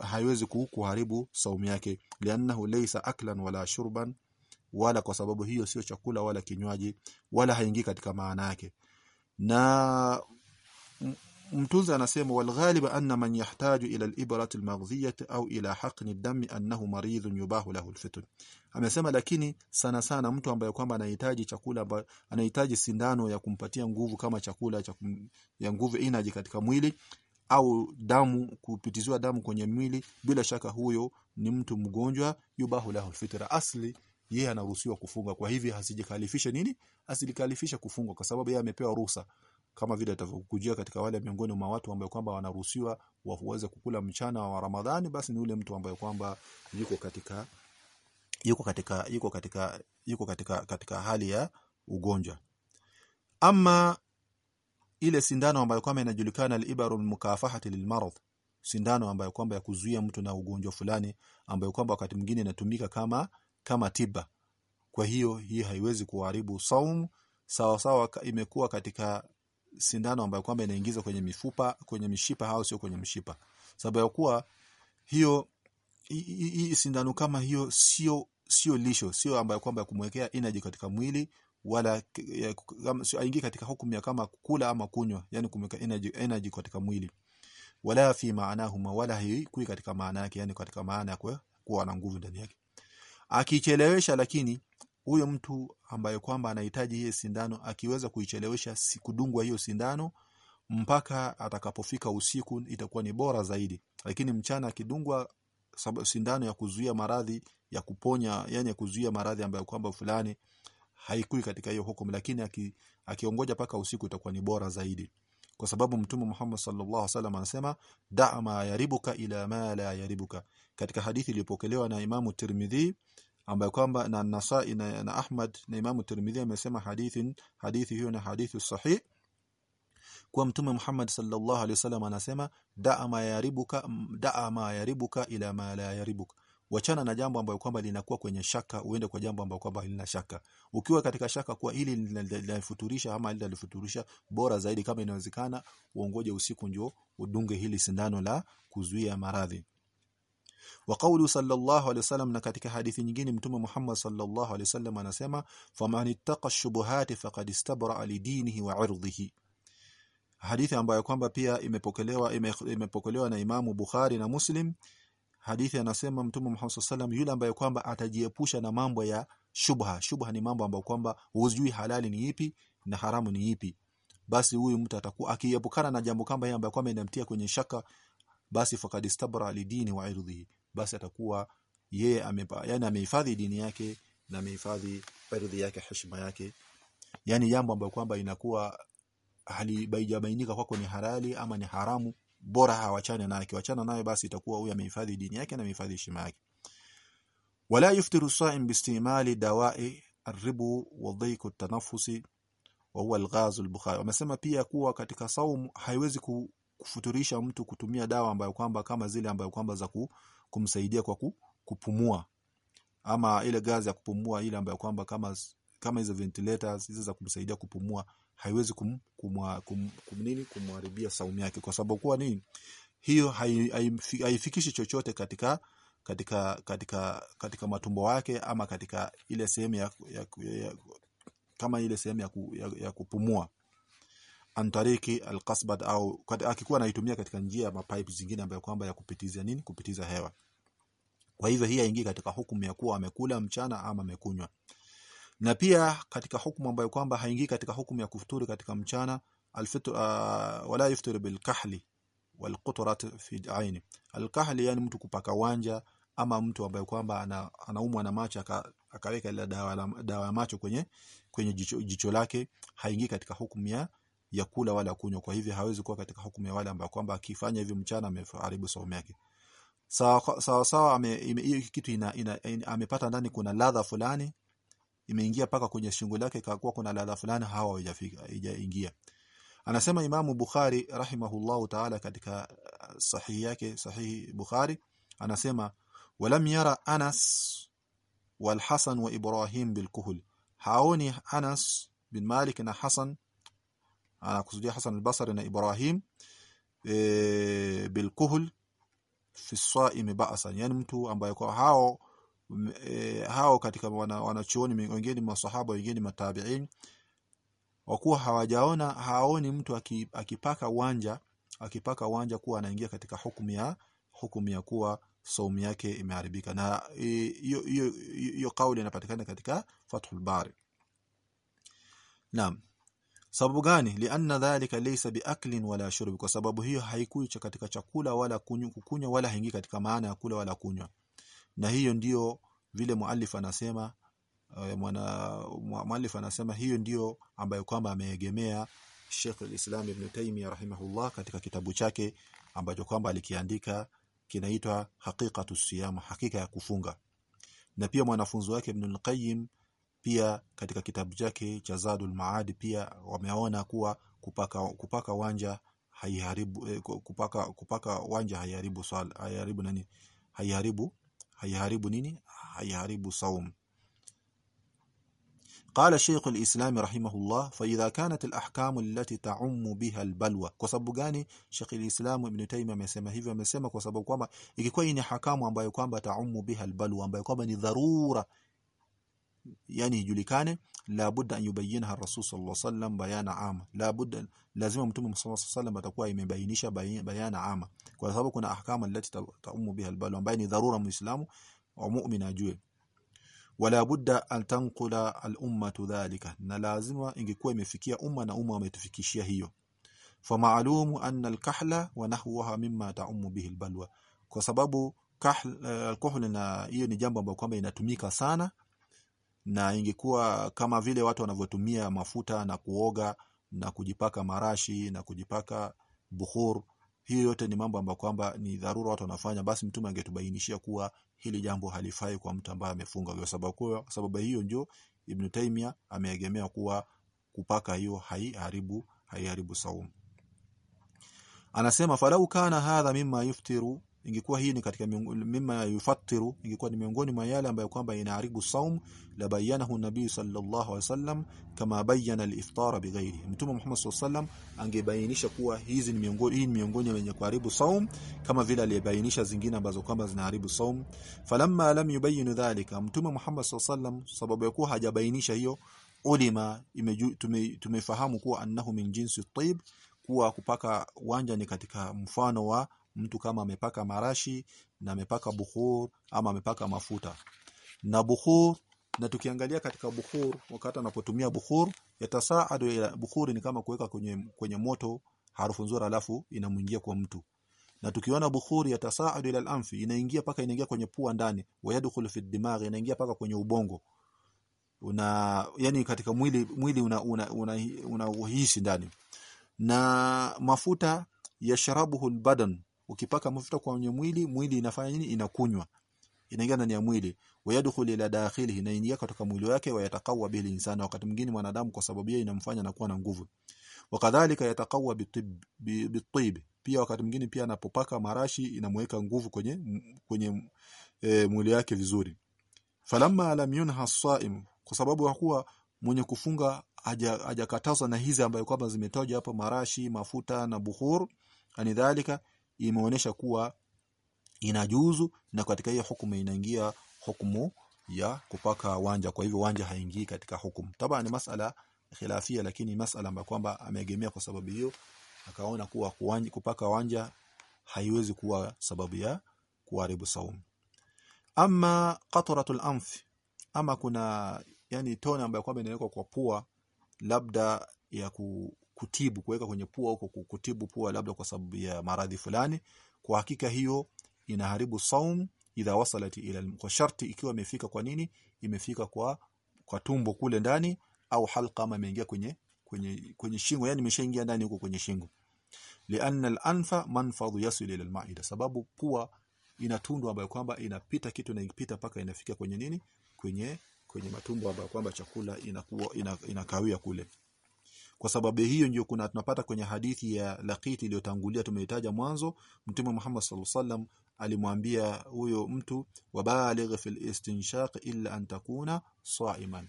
haiwezi kuharibu saumu yake. Liannahu laysa aklan wala shurban wala kwa sababu hiyo sio chakula wala kinywaji wala haingii katika maana yake. Na mtunza anasema walghalib anna man yahtaju ila al-ibrat al-maghdhiyah au ila haqn ad-dam annahu marid yubahu lahu al-fitr. Amesema lakini sana sana mtu ambaye kwamba anahitaji chakula anahitaji sindano ya kumpatia nguvu kama chakula cha ya nguvu inaji katika mwili au damu kupitiziwa damu kwenye mwili bila shaka huyo ni mtu mgonjwa yubahu lahu al-fitra. Asli yeye anaruhusiwa kufunga. Kwa hivyo hasijikalifisha nini? Asilikalifisha kufunga kwa sababu yeye amepewa ruhusa. Kama vile atakujia katika wale miongoni mwa watu ambao kwamba wanaruhusiwa waweze kukula mchana wa Ramadhani basi ni yule mtu ambaye kwamba yuko katika yuko katika yuko katika yuko katika katika hali ya ugonjwa. Ama ile sindano ambayo kwamba inajulikana al-ibaru mukafahati lilmarad. Sindano ambayo kwamba ya kuzuia mtu na ugonjwa fulani ambayo kwamba wakati mwingine inatumika kama kama tiba. Kwa hiyo hii haiwezi kuharibu saum sawa sawa imekuwa katika sindano ambayo kwamba inaingizwa kwenye mifupa kwenye mishipa au sio kwenye mshipa sababu ya kuwa hiyo hii sindano kama hiyo sio sio lisho sio ambayo kwamba kumwekea energy katika mwili wala aingi katika hukumu ya kama kula ama kunywa yani kumweka energy energy katika mwili. Wala fi maanahuma wala haikui katika maana yake yani katika maana ya kuwa na nguvu ndani yake. Akichelewesha lakini huyo mtu ambaye kwamba anahitaji hii sindano akiweza kuichelewesha sikudungwa hiyo sindano mpaka atakapofika usiku itakuwa ni bora zaidi. Lakini mchana akidungwa sindano ya kuzuia maradhi ya kuponya yani ya kuzuia maradhi ambayo kwamba fulani haikui katika hiyo hukumu lakini aki, akiongoja paka usiku itakuwa ni bora zaidi. Kwa sababu mtume Muhammad sallallahu alaihi wasallam anasema da'a ma yaribuka ila ma la yaribuka. Katika hadithi iliyopokelewa na Imamu Tirmidhi ambayo kwamba na Nasai na, na Ahmad na Imamu Tirmidhi amesema hadithi hadithi hiyo na hadithi sahih kwa mtume Muhammad sallallahu alaihi wasallam anasema da'a ma yaribuka da'a ma yaribuka ila ma la yaribuka wachana na jambo ambayo kwamba linakuwa kwenye shaka uende kwa jambo ambayo kwamba halina shaka. Ukiwa katika shaka kuwa hili linafuturisha ama hili linafuturisha bora zaidi kama inawezekana uongoje usiku njoo udunge hili sindano la kuzuia maradhi. Wa qawlu sallallahu alaihi wasallam na katika hadithi nyingine mtume Muhammad sallallahu alaihi wasallam anasema faman ittaqa shubuhati faqad istabra li dinihi wa irdihi. Hadithi ambayo kwamba pia imepokelewa imepokelewa na Imamu Bukhari na Muslim hadithi anasema mtume Muhammad sallam yule ambaye kwamba atajiepusha na mambo ya shubha. Shubha ni mambo ambayo kwamba hujui halali ni ipi na haramu ni ipi. Basi huyu mtu atakuwa akiepukana na jambo kama hili ambayo kwamba inamtia kwenye shaka basi fakad istabra lidini wa irdhihi basi atakuwa yeye amepa yani amehifadhi dini yake na amehifadhi irdhi yake heshima yake. Yani jambo ambayo kwamba inakuwa halibainika kwako ni halali ama ni haramu bora hawachane naye akiwachana naye basi itakuwa huyu amehifadhi dini yake na amehifadhi heshima yake. Wala yuftiru saim bistimali dawai arribu wa dhayku tanafusi wa huwa alghaz albukhari. Wamesema pia kuwa katika saumu haiwezi kufuturisha mtu kutumia dawa ambayo kwamba kama zile ambayo kwamba za kumsaidia kwa kupumua. Ama ile gazi ya kupumua ile ambayo kwamba kama kama hizo ventilators hizo za kumsaidia kupumua haiwezi kum, kumwa, kum, kum nini kumharibia saumu yake kwa sababu kuwa nini? Hiyo haifikishi hai, hai chochote katika katika katika katika matumbo yake ama katika ile sehemu ya, ya, ya kama ile sehemu ya, ku, ya, ya kupumua. Antariki alqasbad au akikuwa anaitumia katika njia ya mapipe zingine ambayo kwamba ya kupitiza nini? Kupitiza hewa. Kwa hivyo hii haingii katika hukumu ya kuwa amekula mchana ama amekunywa na pia katika hukumu ambayo kwamba haingii katika hukumu ya kufuturi katika mchana alfitr uh, wala yuftir bilkahli walqutrat fi aini. Alkahli yani mtu kupaka wanja ama mtu ambaye kwamba ana, anaumwa na macho akaweka ile dawa dawa ya macho kwenye kwenye jicho, jicho lake haingii katika hukumu ya ya kula wala kunywa. Kwa hivyo hawezi kuwa katika hukumu ya wale ambao kwamba akifanya hivyo mchana ameharibu saumu yake. Sawa sawa sawa ime, kitu ina, ina, ina, amepata ndani kuna ladha fulani imeingia paka kwenye shingo lake kakuwa kuna lala fulani hawa haijaingia. Anasema imamu bukhari rahimahullahu taala katika sahihi yake sahihi bukhari anasema walam yara anas wal hasan wa ibrahim bil kuhl. Haoni anas bin malik na hasan anakusudia hasan al-basri na ibrahim e, bil kuhl fi saim ba'san. Yani mtu ambaye kwa hao e, hao katika wanachuoni wana wengine masahaba wengine matabiin. Wakuwa hawajaona haoni mtu akipaka uwanja akipaka uwanja kuwa anaingia katika hukumu ya hukumu ya kuwa saumu yake imeharibika. Na hiyo hiyo hiyo kauli inapatikana katika Fathul Bari. Naam. Sababu gani? Lianna dhalika laysa biaklin wala shurb kwa sababu hiyo haikui katika chakula wala kunywa wala haingii katika maana ya kula wala kunywa na hiyo ndiyo vile muallif anasema uh, mwana muallif anasema hiyo ndiyo ambayo kwamba ameegemea Sheikh al-Islam Ibn Taymiyyah rahimahullah katika kitabu chake ambacho kwamba alikiandika kinaitwa Haqiqatu Siyam hakika ya kufunga. Na pia mwanafunzi wake Ibn al-Qayyim pia katika kitabu chake cha Zadul Maad pia wameona kuwa kupaka kupaka wanja haiharibu eh, kupaka kupaka wanja haiharibu swala haiharibu nani haiharibu haiharibu nini haiharibu saum قال شيخ الإسلام رحمه الله فإذا كانت الأحكام التي تعم بها البلوى kwa sababu gani Sheikh al-Islam Ibn Taymiyyah amesema hivyo amesema kwa sababu kwamba ikikuwa hii ni hakamu ambayo kwamba taumu biha albalwa ambayo kwamba ni dharura yani ijulikane la budda an yubayyinaha rasul sallallahu alaihi wasallam bayana ama. La budda lazima mtume sallallahu alaihi wasallam atakuwa imebainisha bayana ama. Kwa sababu kuna ahkama allati taumu biha albalwa ambayo ni dharura muislamu wa mu'min ajue. Wala budda an tanqula al-ummatu dhalika na lazima ingekuwa imefikia umma na umma wametufikishia hiyo. Famaalumu anna al-kahla wa nahwaha mimma taumu bihi al-balwa. Kwa sababu kahl alkohol na hiyo ni jambo ambalo kwamba inatumika sana na ingekuwa kama vile watu wanavyotumia mafuta na kuoga na kujipaka marashi na kujipaka buhur hiyo yote ni mambo ambayo kwamba ni dharura watu wanafanya. Basi mtume angetubainishia kuwa hili jambo halifai kwa mtu ambaye amefunga kwa sababu kwa sababu hiyo ndio Ibn Taymiyyah ameegemea kuwa kupaka hiyo haiharibu haiharibu saumu. Anasema falau kana hadha mimma yuftiru ingekuwa hii ni katika mimma yufattiru ingekuwa ni miongoni mwa yale ambayo kwamba inaharibu saum la bayanahu nabii sallallahu alaihi wasallam kama bayana al-iftara bighairi mtume Muhammad sallallahu alaihi wasallam angebainisha kuwa hizi ni miongoni hii ni miongoni wenye kuharibu saum kama vile aliyebainisha zingine ambazo kwamba zinaharibu saum. Falamma lam yubayyin dhalika mtume Muhammad sallallahu alaihi wasallam sababu ya kuwa hajabainisha hiyo ulima tumefahamu kuwa annahu min jinsi tayyib kuwa kupaka wanja ni katika mfano wa mtu kama amepaka marashi na amepaka bukhur ama amepaka mafuta. Na bukhur na tukiangalia katika bukhur wakati anapotumia bukhur yatasaadu ila bukhur ni kama kuweka kwenye kwenye moto harufu nzuri alafu inamuingia kwa mtu. Na tukiona bukhur yatasaadu ila al-anfi inaingia paka inaingia kwenye pua ndani wayadkhulu fi dimaghi inaingia paka kwenye ubongo. Una yani katika mwili mwili una una, una, una uhisi ndani. Na mafuta yashrabuhu al-badan ukipaka mafuta kwenye mwili mwili inafanya nini? Inakunywa. Inaingia ndani ya mwili. Wayadkhul ila dakhilihi inaingia katika mwili wake wayatakawa bil insani wakati mwingine mwanadamu kwa sababu yeye inamfanya na kuwa na nguvu wakadhalika yatakawa bitib pia wakati mwingine pia anapopaka marashi inamweka nguvu kwenye kwenye e, mwili wake vizuri. Falamma lam yunha as-sa'im kwa sababu hakuwa mwenye kufunga hajakatazwa na hizi ambayo kwamba zimetoja hapo marashi mafuta na buhur anidhalika imeonyesha kuwa inajuzu na katika hiyo hukumu inaingia hukumu ya kupaka wanja. Kwa hivyo wanja haingii katika hukumu. Taba ni masala khilafia lakini masala ambayo kwamba ameegemea kwa sababu hiyo akaona kuwa kuwanja, kupaka wanja haiwezi kuwa sababu ya kuharibu saumu ama qatratul anf ama kuna yani tone ambayo kwamba inawekwa kwa pua labda ya kutibu kuweka kwenye pua huko kutibu pua labda kwa sababu ya maradhi fulani. Kwa hakika hiyo inaharibu saum idha wasalat ila kwa sharti ikiwa imefika kwa nini? Imefika kwa kwa tumbo kule ndani au halqa ama imeingia kwenye kwenye kwenye shingo. Yani imeshaingia ndani huko kwenye shingo. Lianna al-anfa manfadhu yasil ila al-ma'ida. Sababu pua ina tundu ambayo kwamba inapita kitu na ikipita paka inafika kwenye nini? Kwenye kwenye matumbo ambayo kwamba chakula inakuwa inakawia kule kwa sababu hiyo ndio kuna tunapata kwenye hadithi ya Laqiti iliyotangulia tumeitaja mwanzo. Mtume Muhammad sallallahu alaihi wasallam alimwambia huyo mtu wabaligh fil istinshaq illa an takuna sa'iman.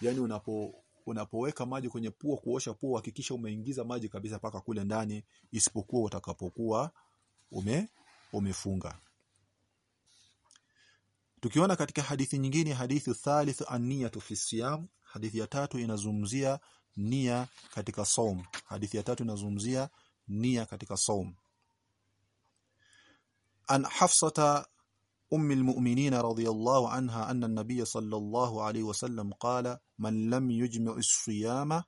Yani unapo unapoweka maji kwenye pua kuosha pua hakikisha umeingiza maji kabisa paka kule ndani isipokuwa utakapokuwa ume umefunga. Tukiona katika hadithi nyingine hadithi thalith an-niyatu fi siyam hadithi ya tatu inazungumzia nia katika saum. Hadithi ya tatu inazungumzia nia katika saum. An hafsata أم المؤمنين رضي الله عنها أن النبي صلى الله عليه وسلم قال من لم يجمع الصيام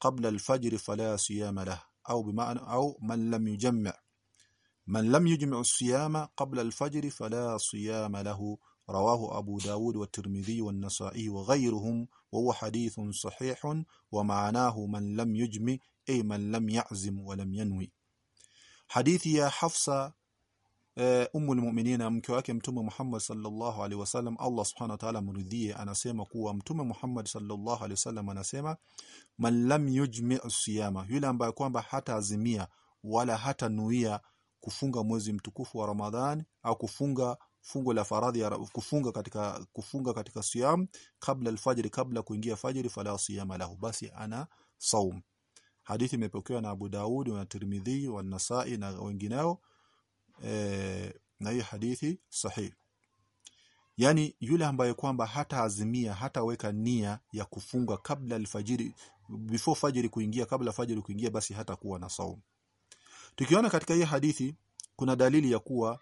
قبل الفجر فلا صيام له أو بمعنى أو من لم يجمع من لم يجمع الصيام قبل الفجر فلا صيام له رواه أبو داود والترمذي والنسائي وغيرهم وهو حديث صحيح ومعناه من لم يجمع أي من لم يعزم ولم ينوي حديث يا حفصة Ummu almu'minina mke wake mtume Muhammad sallallahu alaihi wasallam Allah subhanahu wa ta'ala mridhie anasema kuwa mtume Muhammad sallallahu alaihi wasallam anasema man lam yujmi' siyama yule ambaye kwamba hata azimia wala hata nuia kufunga mwezi mtukufu wa Ramadhani au kufunga fungo la faradhi kufunga katika kufunga katika siyam kabla alfajr kabla kuingia fajri fala siyama lahu. Basi ana saum. Hadithi imepokewa na Abu Daud na Tirmidhi na Nasa'i na wengineo. E, na hii hadithi sahihi yani yule ambaye kwamba hata azimia hata weka nia ya kufunga kabla alfajiri before fajiri kuingia kabla fajiri kuingia basi hata kuwa na saum. Tukiona katika hii hadithi kuna dalili ya kuwa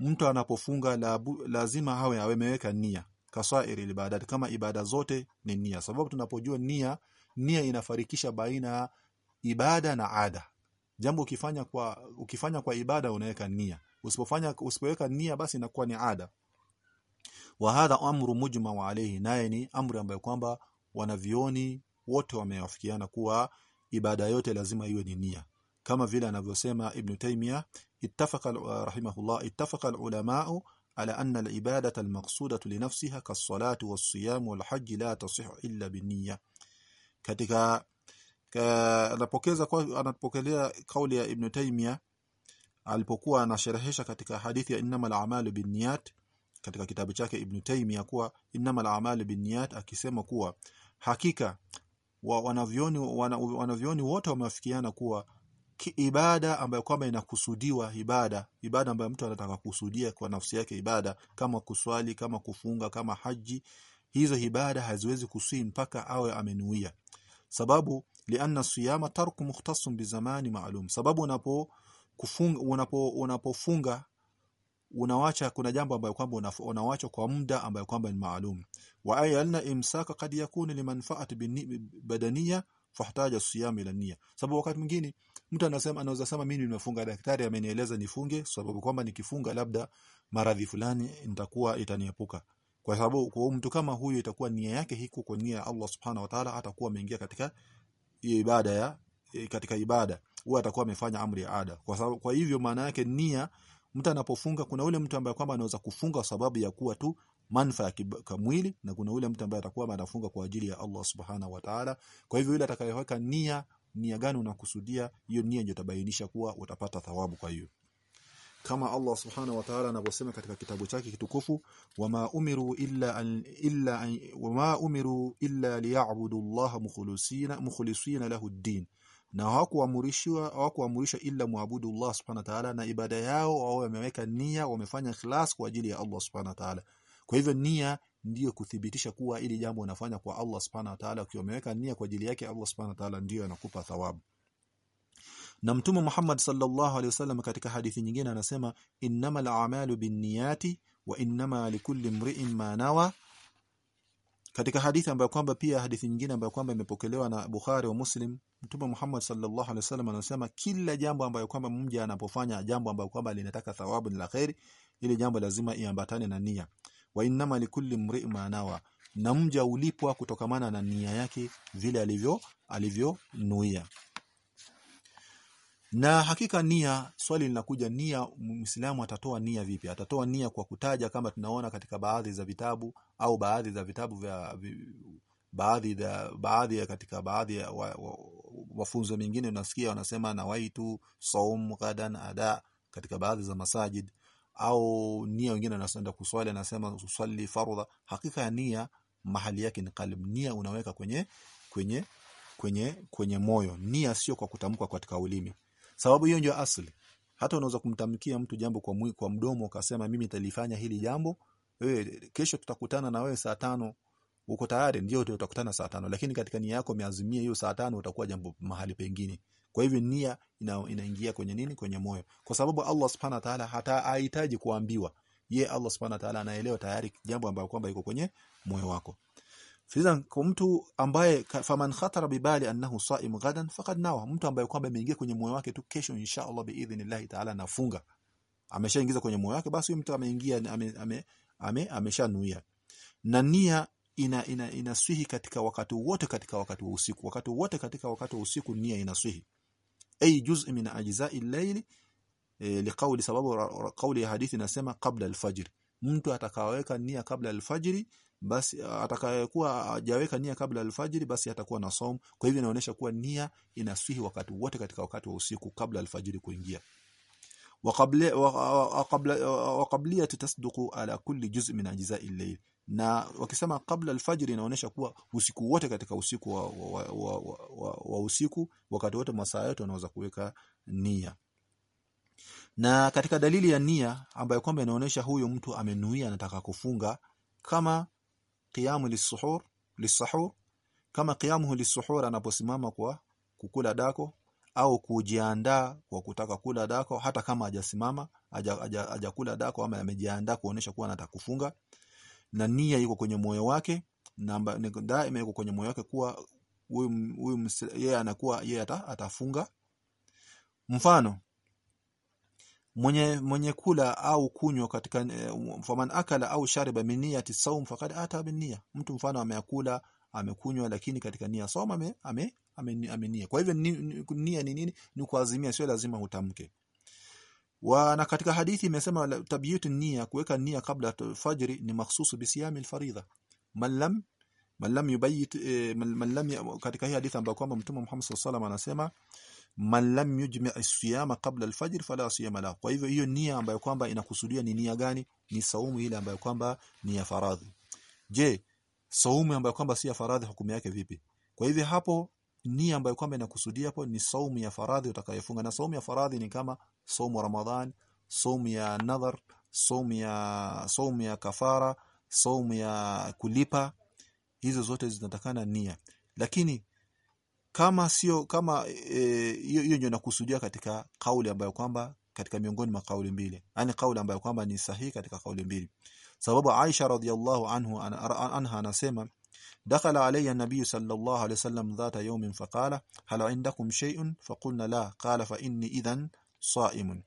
mtu anapofunga la, lazima hawe ameweka nia. Kasairi ibadat kama ibada zote ni nia. Sababu tunapojua nia nia inafarikisha baina ibada na ada. Jambo ukifanya kwa ukifanya kwa ibada unaweka nia. Usipofanya usipoweka nia basi inakuwa ni ada. Wa hadha amru mujma wa alayhi naye ni amri ambayo kwamba wanavioni wote wameafikiana kuwa ibada yote lazima iwe ni nia kama vile anavyosema Ibn Taymiyyah ittafaqa uh, rahimahullah ittafaqa ulama ala anna al-ibadata al-maqsudatu li kas-salatu was-siyam wal-hajj la tasihhu illa bi-niyya katika anapokeza anapokelea kauli ya Ibn Taymiyyah alipokuwa anasherehesha katika hadithi ya innamal a'malu binniyat katika kitabu chake Ibn Taymiyyah kuwa innamal a'malu binniyat akisema kuwa hakika wanavyoni wanavyoni wote wameafikiana kuwa ibada ambayo kwamba inakusudiwa ibada. Ibada ambayo mtu anataka kusudia kwa nafsi yake ibada. Kama kuswali kama kufunga kama haji hizo ibada haziwezi kusii mpaka awe amenuia. Sababu lianna siyama tarku mukhtassun bizamani maalum. Sababu unapo kufunga unapo unapofunga unawacha kuna jambo ambayo kwamba unawacha kwa muda ambayo kwamba ni maalum. Wa ayalna imsaka kad yakunu limanfaati badaniya fahtaja siyam ila niyya sababu wakati mwingine mtu anasema anaweza sema mimi nimefunga daktari amenieleza nifunge sababu kwamba nikifunga labda maradhi fulani nitakuwa itaniepuka. Kwa sababu kwa mtu kama huyu itakuwa nia yake hiku kwa nia ya Allah subhanahu wa ta'ala atakuwa ameingia katika ibada ya katika ibada. Huwa atakuwa amefanya amri ya ada. Kwa sababu kwa hivyo maana yake nia mtu anapofunga kuna ule mtu ambaye kwamba anaweza kufunga sababu ya kuwa tu manufaa ya kimwili na kuna ule mtu ambaye atakuwa anafunga kwa ajili ya Allah subhanahu wa ta'ala. Kwa hivyo yule atakayeweka nia nia gani unakusudia hiyo nia ndio itabainisha kuwa utapata thawabu kwa hiyo. Kama Allah subhanahu wa ta'ala anavyosema katika kitabu chake kitukufu wama umiru illa an, illa an, wama umiru illa liya'budu Allah mukhlisina mukhlisina lahu ad-din na hawakuamrishwa hawakuamrishwa illa muabudu Allah subhanahu wa ta'ala na ibada yao wao wameweka nia wamefanya ikhlas kwa ajili ya Allah subhanahu wa ta'ala. Kwa hivyo nia ndiyo kuthibitisha kuwa ili jambo unafanya kwa Allah subhanahu wa ta'ala. Ukiwa umeweka nia kwa ajili yake Allah subhanahu wa ta'ala ndiyo anakupa thawabu. Na mtume Muhammad sallallahu alaihi wasallam katika hadithi nyingine anasema innamal a'malu binniyati wa innama likulli imri'in ma nawa. Katika hadithi ambayo kwamba pia hadithi nyingine ambayo kwamba imepokelewa na Bukhari wa Muslim mtume Muhammad sallallahu alaihi wasallam anasema kila jambo ambayo kwamba mja anapofanya jambo ambayo kwamba linataka thawabu ni la khairi ile jambo lazima iambatane na nia wa innama likulli mri ma nawa. Na mja ulipwa kutokamana na nia yake vile alivyo alivyonuia na hakika nia swali linakuja nia muislamu atatoa nia vipi? Atatoa nia kwa kutaja kama tunaona katika baadhi za vitabu au baadhi za vitabu vya baadhi ya baadhi ya katika baadhi ya wa, wa, wafunzo mengine unasikia wanasema nawaitu saum ghadan ada katika baadhi za masajid au nia wengine wanasenda kuswali anasema uswali fardha hakika ya nia mahali yake ni kalbu. Nia unaweka kwenye kwenye kwenye kwenye moyo. Nia sio kwa kutamkwa katika ulimi. Sababu hiyo ndio asili. Hata unaweza kumtamkia mtu jambo kwa mwi, kwa mdomo ukasema mimi nitalifanya hili jambo wewe kesho tutakutana na wewe saa tano uko tayari? Ndio utakutana saa tano. Lakini katika nia yako umeazimia hiyo saa tano utakuwa jambo mahali pengine. Kwa hivyo nia ina, inaingia kwenye nini? Kwenye moyo. Kwa sababu Allah subhanahu wa ta'ala hata hahitaji kuambiwa. Ye Allah subhanahu wa ta'ala anaelewa tayari jambo ambalo kwamba iko kwenye moyo wako. Fidhan kwa mtu ambaye faman khatara bibali annahu saim gadan faqad nawa. Mtu ambaye kwamba ameingia kwenye moyo wake tu kesho insha Allah biidhnillah ta'ala nafunga ameshaingiza kwenye moyo wake basi huyo mtu ameingia ame, ame, ame, ameshanuia. Na nia ina, ina, katika wakati wote katika wakati wa usiku. Wakati wote katika wakati wa usiku nia inaswihi. Ay juz min ajza'i al-layl e, liqawli sababu qawli hadithi inasema qabla al-fajr. Mtu atakaweka nia kabla al-fajr basi atakayekuwa hajaweka nia kabla alfajiri basi atakuwa na saum kwa hivyo inaonyesha kuwa nia inaswihi wakati wote katika wakati wa usiku kabla alfajiri kuingia. Wa qabla wa qabla tasduqu ala kulli juz' min ajza'i layl na wakisema kabla alfajiri inaonyesha kuwa usiku wote katika usiku wa, wa, wa, wa, wa, wa usiku wakati wote masaa yote unaweza kuweka nia. Na katika dalili ya nia ambayo kwamba inaonyesha huyo mtu amenuia anataka kufunga kama qiyamu lisuhur lisahur kama qiyamuhu lisuhur anaposimama kwa kukula dako au kujiandaa kwa kutaka kula dako hata kama hajasimama hajakula dako ama amejiandaa kuonesha kuwa anataka kufunga na nia iko kwenye moyo wake na daima iko kwenye moyo wake kuwa huyu yeye anakuwa yeye ata, atafunga. Mfano mwenye mwenye kula au kunywa katika faman akala au shariba min niyati saum faqad ata bin niyya mtu mfano ameakula amekunywa lakini katika nia soma ame, ame amenia kwa hivyo nia ni nini? Ni kuazimia sio lazima utamke wa na katika hadithi imesema tabiyyut nia kuweka nia kabla fajri ni mahsusu bisiyami alfaridha. Man lam man yubayit man lam katika hii hadithi ambayo kwamba mtume Muhammad sallallahu anasema man lam yujmi' as-siyama qabla al-fajr fala siyama la kwa hivyo hiyo nia ambayo kwamba inakusudia ni nia gani? Ni saumu ile ambayo kwamba ni ya faradhi. Je saumu ambayo kwamba si ya faradhi hukumu yake vipi? Kwa hivyo hapo nia ambayo kwamba inakusudia hapo ni saumu ya faradhi utakayofunga. Na saumu ya faradhi ni kama saumu Ramadhan saumu ya nadhar saumu ya saumu ya kafara saumu ya kulipa. Hizo zote zinatakana nia. Lakini kama sio kama hiyo e, ndio inakusudia katika kauli ambayo kwamba katika miongoni mwa kauli mbili. Yani kauli ambayo kwamba ni sahihi katika kauli mbili. Sababu Aisha radhiallahu anhu anha anasema دخل علي النبي صلى الله عليه وسلم ذات يوم فقال هل عندكم شيء فقلنا لا قال فإني إذا صائم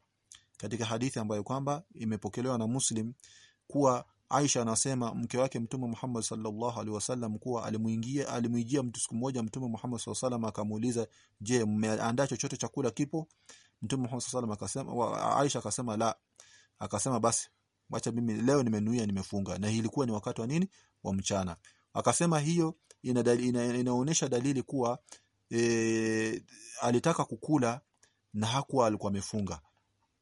katika hadithi ambayo kwamba imepokelewa na Muslim kuwa Aisha anasema mke wake Mtume Muhammad sallallahu alaihi wasallam kuwa alimuingia alimuijia mtu siku moja Mtume Muhammad sallallahu alaihi wasallam akamuuliza je mmeandaa chochote chakula kipo Mtume Muhammad sallallahu alaihi wasallam akasema Aisha akasema la akasema basi wacha mimi leo nimenuia nimefunga na ilikuwa ni wakati wa nini wa mchana akasema hiyo ina dalili, ina, inaonyesha dalili kuwa e, alitaka kukula na hakuwa alikuwa amefunga.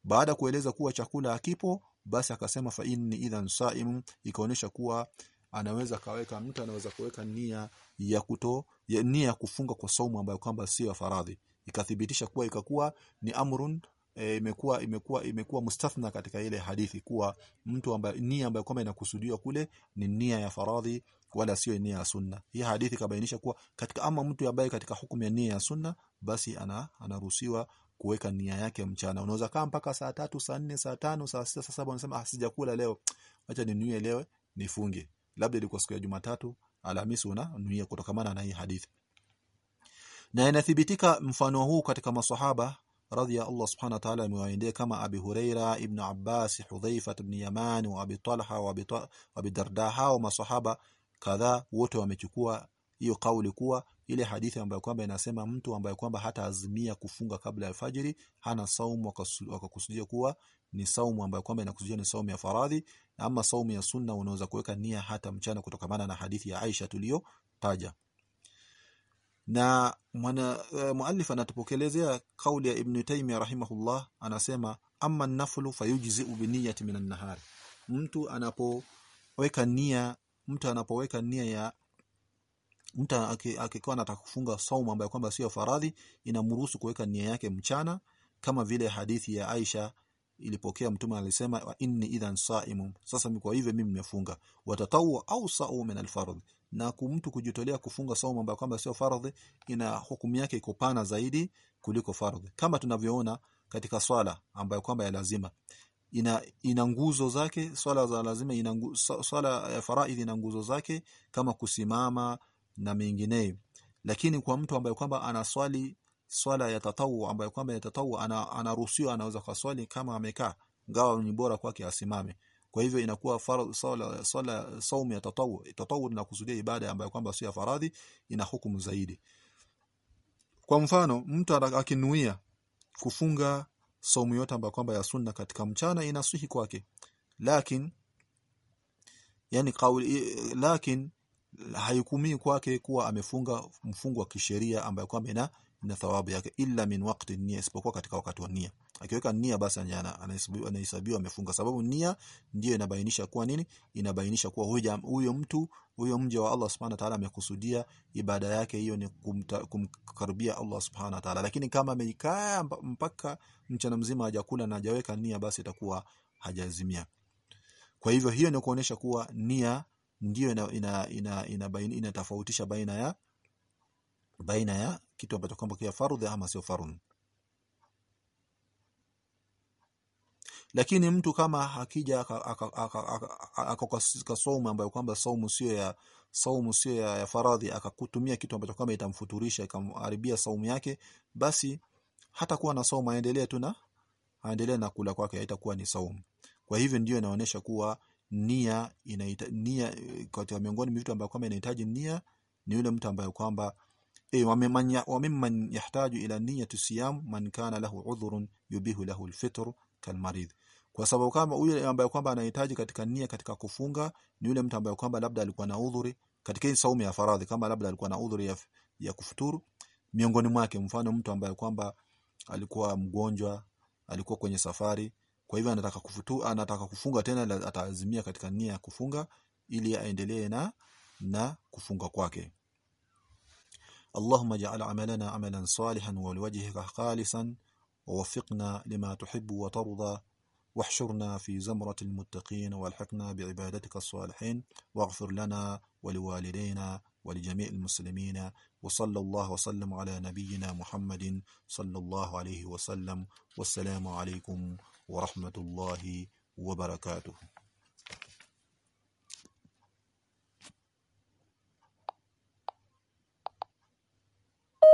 Baada kueleza kuwa chakula akipo basi akasema fa inni idhan saim ikaonyesha kuwa anaweza kaweka mtu anaweza kuweka nia ya kuto ya nia ya kufunga kwa saumu ambayo kwamba sio faradhi. Ikathibitisha kuwa ikakuwa ni amrun e, imekuwa imekuwa imekuwa mustathna katika ile hadithi kuwa mtu ambaye nia ambayo kwamba inakusudiwa kule ni nia ya faradhi wala sio nia ya sunna. Hii hadithi kabainisha kuwa katika ama mtu ambaye katika hukumu ya nia ya sunna basi ana anaruhusiwa kuweka nia yake mchana. Unaweza kaa mpaka saa tatu saa nne saa tano saa sita saa saba unasema ah sijakula leo. Acha ninuie leo nifunge. Labda ilikuwa siku ya Jumatatu Alhamisi una nuia kutokamana na hii hadithi. Na inathibitika mfano huu katika maswahaba radhi ya Allah subhanahu wa ta'ala ابي kama Abi Huraira ibn Abbas Hudhaifa ibn Yaman wa Abi Talha wa Abi, wa Abi Darda wote wamechukua hiyo kauli kuwa ile hadithi ambayo kwamba inasema mtu ambaye kwamba hata azimia kufunga kabla ya fajiri hana saumu wakakusudia kuwa ni saumu ambayo kwamba inakusudia ni saumu ya faradhi ama saumu ya sunna unaweza kuweka nia hata mchana kutokamana na hadithi ya Aisha tuliyotaja na mwana uh, muallif anatupokelezea kauli ya Ibn Taymiyyah rahimahullah anasema amma naflu fayujzi bi niyyati minan nahar. Mtu anapoweka nia mtu anapoweka nia ya mtu akikuwa anataka kufunga saumu ambayo kwamba sio faradhi inamruhusu kuweka nia yake mchana kama vile hadithi ya Aisha ilipokea mtume alisema wa inni idhan saimun. Sasa kwa hivyo mimi nimefunga. Watatawu au sau min alfardh. Na kumtu kujitolea kufunga saumu ambayo kwamba sio fardhi ina hukumu yake iko pana zaidi kuliko fardhi. Kama tunavyoona katika swala ambayo kwamba ya lazima. Ina ina nguzo zake swala za lazima ina swala ya faraidhi ina nguzo zake kama kusimama na mengineyo. Lakini kwa mtu ambaye kwamba anaswali swala ya tatawu ambayo kwamba ya tatawu ana, anaruhusiwa anaweza kuswali kama amekaa ngawa ni bora kwake asimame. Kwa hivyo inakuwa faradhi swala swala saumu ya tatawu tatawu linakusudia ibada ambayo kwamba sio ya faradhi ina hukumu zaidi. Kwa mfano mtu akinuia kufunga saumu yote ambayo kwamba ya sunna katika mchana inasihi kwake. Lakini yani kauli lakini haikumii kwake kuwa amefunga mfungo wa kisheria ambayo kwamba ina ina thawabu yake ila min waqti nia isipokuwa katika wakati wa nia. Akiweka nia basi ana- anahesabiwa anahesabiwa amefunga. Sababu nia ndiyo inabainisha kuwa nini? Inabainisha kuwa huyo mtu huyo mja wa Allah subhanahu wa ta'ala amekusudia ibada yake hiyo ni kumkaribia Allah subhanahu wa ta'ala. Lakini kama ameikaa mpa- mpaka mchana mzima hajakula na hajaweka nia basi itakuwa hajazimia. Kwa hivyo hiyo ni kuonesha kuwa nia ndiyo ina, ina, ina, ina, ina, inatofautisha baina ya baina ya kitu ambacho kwamba kia fardhi ama sio fardhi. Lakini mtu kama hakija aka- aka- aka- aka- aka- katika saumu ambayo kwamba saumu sio ya saumu sio ya, ya faradhi akakutumia kitu ambacho kama itamfuturisha ikamharibia saumu yake basi hata kuwa na saumu aendelee tu na aendelee na kula kwake haitakuwa ni saumu. Kwa hivyo ndio inaonyesha kuwa nia inaita, nia katika miongoni mwa vitu ambavyo kwamba inahitaji nia ni yule mtu ambaye kwamba wa mimman yahtaju ila niyyati siyam man kana lahu udhrun yubihu lahu alfitr kalmarid. Kwa sababu kama yule ambaye kwamba anahitaji katika nia katika kufunga ni yule mtu ambaye kwamba labda alikuwa na udhuri katika saumu ya faradhi kama labda alikuwa na udhuri ya, ya kufuturu. Miongoni mwake mfano mtu ambaye kwamba alikuwa mgonjwa alikuwa kwenye safari kwa hivyo anataka kufutu, anataka kufunga tena ataazimia katika nia ya kufunga ili aendelee na na kufunga kwake اللهم اجعل عملنا عملا صالحا ولوجهك خالصا ووفقنا لما تحب وترضى واحشرنا في زمرة المتقين والحقنا بعبادتك الصالحين واغفر لنا ولوالدينا ولجميع المسلمين وصلى الله وسلم على نبينا محمد صلى الله عليه وسلم والسلام عليكم ورحمة الله وبركاته.